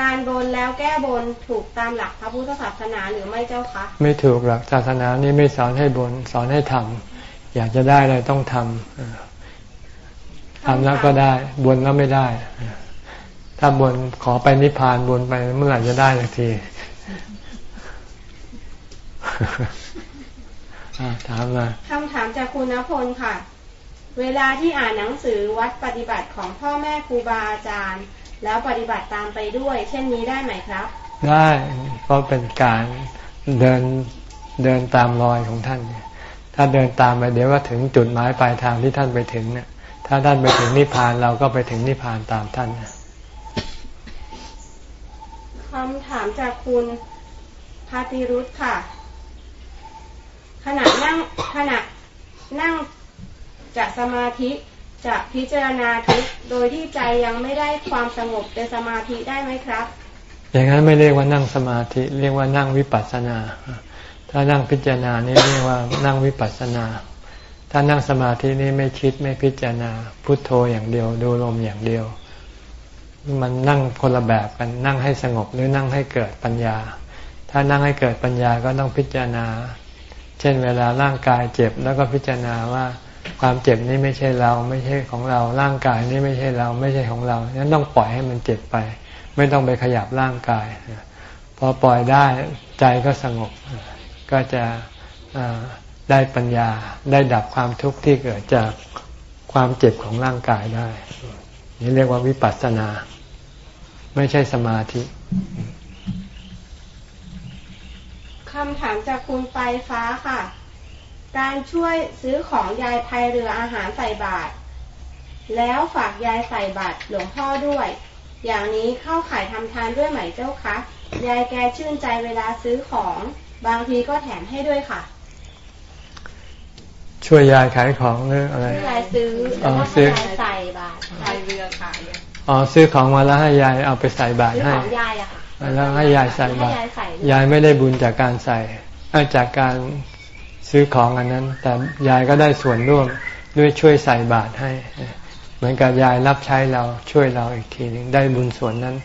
การบนแล้วแก้บนถูกตามหลักพระพุทธศาสนาหรือไม่เจ้าคะไม่ถูกหลักศาสนานี้ไม่สอนให้บนสอนให้ทำอยากจะได้อะไรต้องทำทำแล้วก็ได้บนแล้วไม่ได้ ถ้าบนขอไปนิพพานบนไปเมื่อไหร่จะได้สักทีถามมาคำถามจากคุณณพลค่ะ เวลาที่อ่านหนังสือวัดปฏิบัติของพ่อแม่ครูบาอาจารย์ แล้วปฏิบัติตามไปด้วย เช่นนี้ได้ไหมครับ ได้เพราะเป็นการเดินเดินตามรอยของท่าน ถ้าเดินตามไปเดี๋ยวว่าถึงจุดหมายปลายทางที่ท่านไปถึงเนี่ยถ้าท่านไปถึงนิพพานเราก็ไปถึงนิพพานตามท่านคำถามจากคุณพาติรุธค่ะ ขณะนั่งขณะนั่งจะสมาธิ จะพิจารณาทุกโดยที่ใจยังไม่ได้ความสงบในสมาธิได้ไหมครับ อย่างนั้นไม่เรียกว่านั่งสมาธิ เรียกว่านั่งวิปัสสนา ถ้านั่งพิจารณานี่เรียกว่านั่งวิปัสสนา ถ้านั่งสมาธินี่ไม่คิดไม่พิจารณาพุทโธอย่างเดียว ดูลมอย่างเดียว มันนั่งคนละแบบกันนั่งให้สงบหรือนั่งให้เกิดปัญญา ถ้านั่งให้เกิดปัญญาก็ต้องพิจารณา เช่นเวลาร่างกายเจ็บแล้วก็พิจารณาว่า ความเจ็บนี้ไม่ใช่เรา ไม่ใช่ของเรา ร่างกายนี้ไม่ใช่เรา ไม่ใช่ของเรานั้นต้องปล่อยให้มันเจ็บไป ไม่ต้องไปขยับร่างกาย พอปล่อยได้ใจก็สงบ ก็จะได้ปัญญา ได้ดับความทุกข์ที่เกิดจากความเจ็บของร่างกายได้ นี่เรียกว่าวิปัสสนา ไม่ใช่สมาธิคำถามจากคุณไฟฟ้าค่ะ การช่วยซื้อของยายพายเรืออาหารใส่บาตรแล้วฝากยายใส่บาตรหลวงพ่อด้วย อย่างนี้เข้าขายทำทานด้วยไหมเจ้าคะ ยายแกชื่นใจเวลาซื้อของ บางทีก็แถมให้ด้วยค่ะ ช่วยยายขายของหรืออะไรยายซื้อแล้วก็ซื้อใส่บาตรพายเรือขายอ๋อซื้อของมาแล้วให้ยายเอาไปใส่บาตรให้ซื้อของยายอะค่ะแล้วให้ยายใส่บาตรยายไม่ได้บุญจากการใส่จากการ ซื้อของอันนั้น แต่ยายก็ได้ส่วนร่วมด้วยช่วยใส่บาตรให้ เหมือนกับยายรับใช้เราช่วยเราอีกทีหนึ่งได้บุญส่วนนั้น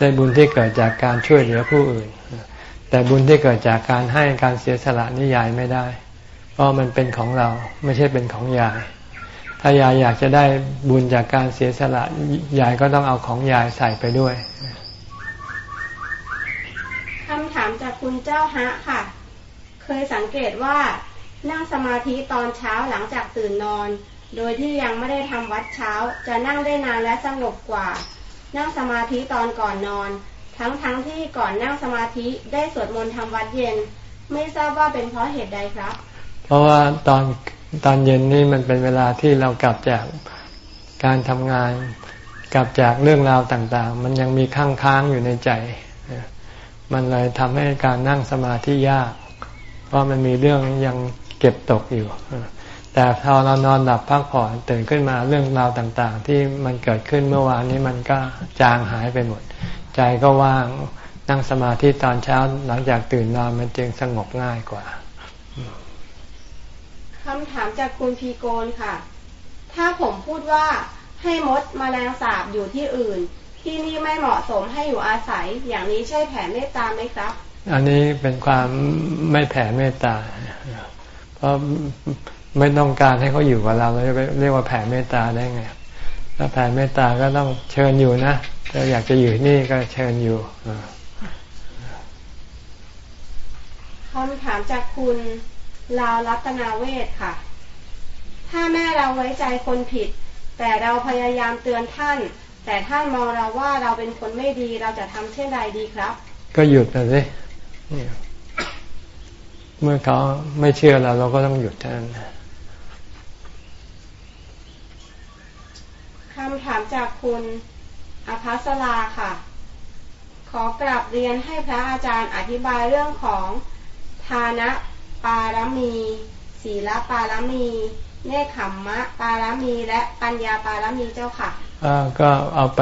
ได้บุญที่เกิดจากการช่วยเหลือผู้อื่น แต่บุญที่เกิดจากการให้การเสียสละนี่ยายไม่ได้ เพราะมันเป็นของเราไม่ใช่เป็นของยาย ถ้ายายอยากจะได้บุญจากการเสียสละยายก็ต้องเอาของยายใส่ไปด้วยคำถามจากคุณเจ้าฮะค่ะ เคยสังเกตว่า นั่งสมาธิตอนเช้าหลังจากตื่นนอน โดยที่ยังไม่ได้ทำวัดเช้า จะนั่งได้นานและสงบกว่า นั่งสมาธิตอนก่อนนอน ทั้งทั้งที่ก่อนนั่งสมาธิได้สวดมนต์ทำวัดเย็น ไม่ทราบว่าเป็นเพราะเหตุใดครับ เพราะว่าตอนตอนเย็นนี่มันเป็นเวลาที่เรากลับจากการทำงานกลับจากเรื่องราวต่างๆ มันยังมีค้างค้างอยู่ในใจ มันเลยทำให้การนั่งสมาธิยาก เพราะมันมีเรื่องยัง เก็บตกอยู่ แต่พอเรานอนหลับพักผ่อนตื่นขึ้นมาเรื่องราวต่างๆ ที่มันเกิดขึ้นเมื่อวานนี้มันก็จางหายไปหมด ใจก็ว่างนั่งสมาธิตอนเช้าหลังจากตื่นนอนมันจึงสงบง่ายกว่าคำถามจากคุณพีโกนค่ะ ถ้าผมพูดว่าให้มดมแมลงสาบอยู่ที่อื่น ที่นี่ไม่เหมาะสมให้อยู่อาศัย อย่างนี้ใช่แผ่เมตตาไหมครับ อันนี้เป็นความไม่แผ่เมตตา เพราะไม่ต้องการให้เขาอยู่กับเราเราจะเรียกว่าแผ่เมตตาได้ไงถ้าแผ่เมตตาก็ต้องเชิญอยู่นะถ้าอยากจะอยู่นี่ก็เชิญอยู่คำถามจากคุณลาวรัตนาเวศค่ะ ถ้าแม่เราไว้ใจคนผิด แต่เราพยายามเตือนท่าน แต่ท่านมองเราว่าเราเป็นคนไม่ดีเราจะทำเช่นใดดีครับ ก็หยุดนะสิ เมื่อเขาไม่เชื่อเราเราก็ต้องหยุดท่านคำถามจากคุณอภัสราค่ะ ขอกราบเรียนให้พระอาจารย์อธิบายเรื่องของทานะปารมี ศีลปารมี เนคขมมะ ปารมี และปัญญาปารมีเจ้าค่ะอ่าก็เอาไป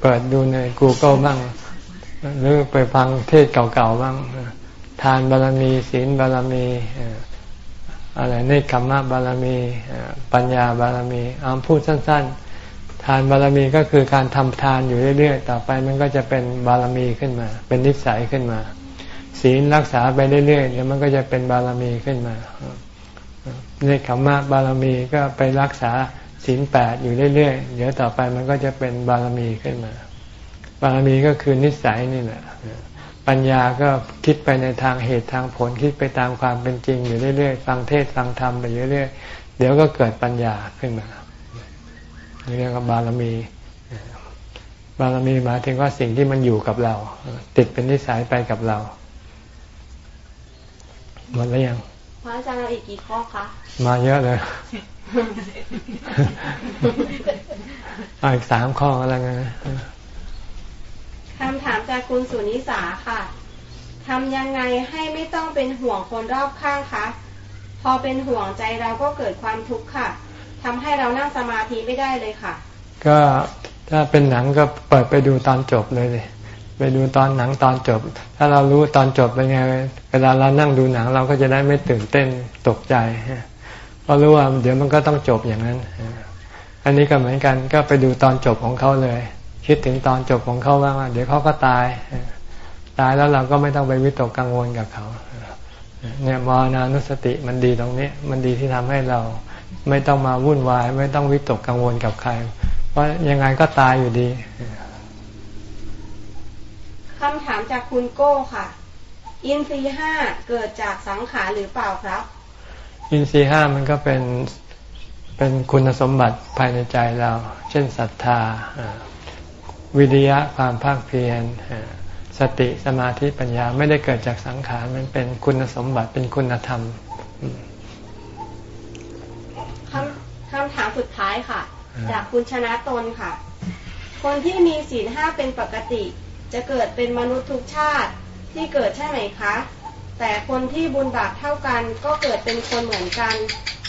เปิดดูใน Google บ้าง หรือไปฟังเทศเก่าๆบ้าง ทานบารมี ศีลบารมีอะไรเนคขมมะบารมีปัญญาบารมีเอาพูดสั้น ๆ ทานบารมีก็คือการทำทานอยู่เรื่อย ๆ ต่อไปมันก็จะเป็นบารมีขึ้นมา เป็นนิสัยขึ้นมา ศีลรักษาไปเรื่อยๆเดี๋ยวมันก็จะเป็นบารมีขึ้นมาเนคขมมะบารมีก็ไปรักษาศีลแปดอยู่เรื่อยๆ เดี๋ยวต่อไปมันก็จะเป็นบารมีขึ้นมา บารมีก็คือนิสัยนี่แหละ ปัญญาก็คิดไปในทางเหตุทางผล คิดไปตามความเป็นจริงอยู่เรื่อยๆ ฟังเทศฟังธรรมไปเรื่อยๆ เดี๋ยวก็เกิดปัญญาขึ้นมาเรียกว่าบารมี บารมีหมายถึงว่าสิ่งที่มันอยู่กับเรา ติดเป็นนิสัยไปกับเรา หมดแล้วยังพระอาจารย์เราอีกกี่ข้อคะมาเยอะเลยอีกสามข้ออะไรเงี้ย คำถามจากคุณสุนิสาค่ะทำยังไงให้ไม่ต้องเป็นห่วงคนรอบข้างคะ พอเป็นห่วงใจเราก็เกิดความทุกข์ค่ะทำให้เรานั่งสมาธิไม่ได้เลยค่ะ ก็ถ้าเป็นหนังก็เปิดไปดูตอนจบเลยเลยไปดูตอนหนังตอนจบ ถ้าเรารู้ตอนจบเป็นไง เวลาเรานั่งดูหนังเราก็จะได้ไม่ตื่นเต้นตกใจเพราะรู้ว่าเดี๋ยวมันก็ต้องจบอย่างนั้น อันนี้ก็เหมือนกันก็ไปดูตอนจบของเขาเลย คิดถึงตอนจบของเขาว่าเดี๋ยวเขาก็ตาย ตายแล้วเราก็ไม่ต้องไปวิตกกังวลกับเขาเนี่ยมรณานุสติมันดีตรงนี้ มันดีที่ทำให้เราไม่ต้องมาวุ่นวาย ไม่ต้องวิตกกังวลกับใคร เพราะยังไงก็ตายอยู่ดีคำถามจากคุณโก้ค่ะ อินทรีห้าเกิดจากสังขารหรือเปล่าครับ อินทรีห้ามันก็เป็นเป็นคุณสมบัติภายในใจเรา เช่นศรัทธา วิริยะความภาคเพียรสติสมาธิปัญญาไม่ได้เกิดจากสังขารมันเป็นคุณสมบัติเป็นคุณธรรมคำคำถามสุดท้ายค่ะ จากคุณชนะตนค่ะ คนที่มีศีลห้าเป็นปกติ จะเกิดเป็นมนุษย์ทุกชาติที่เกิดใช่ไหมคะ แต่คนที่บุญบาปเท่ากันก็เกิดเป็นคนเหมือนกัน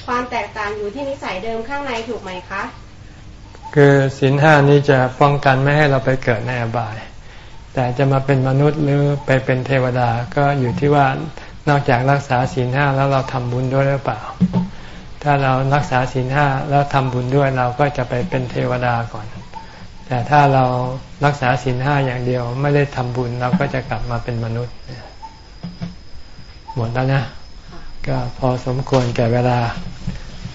ความแตกต่างอยู่ที่นิสัยเดิมข้างในถูกไหมคะ คือศีลห้านี้จะป้องกันไม่ให้เราไปเกิดในอบาย แต่จะมาเป็นมนุษย์หรือไปเป็นเทวดาก็อยู่ที่ว่านอกจากรักษาศีลห้าแล้วเราทำบุญด้วยหรือเปล่า ถ้าเรารักษาศีลห้าแล้วทำบุญด้วยเราก็จะไปเป็นเทวดาก่อน แต่ถ้าเรารักษาศีลห้าอย่างเดียวไม่ได้ทำบุญเราก็จะกลับมาเป็นมนุษย์ หมดแล้วนะ ก็พอสมควรแก่เวลา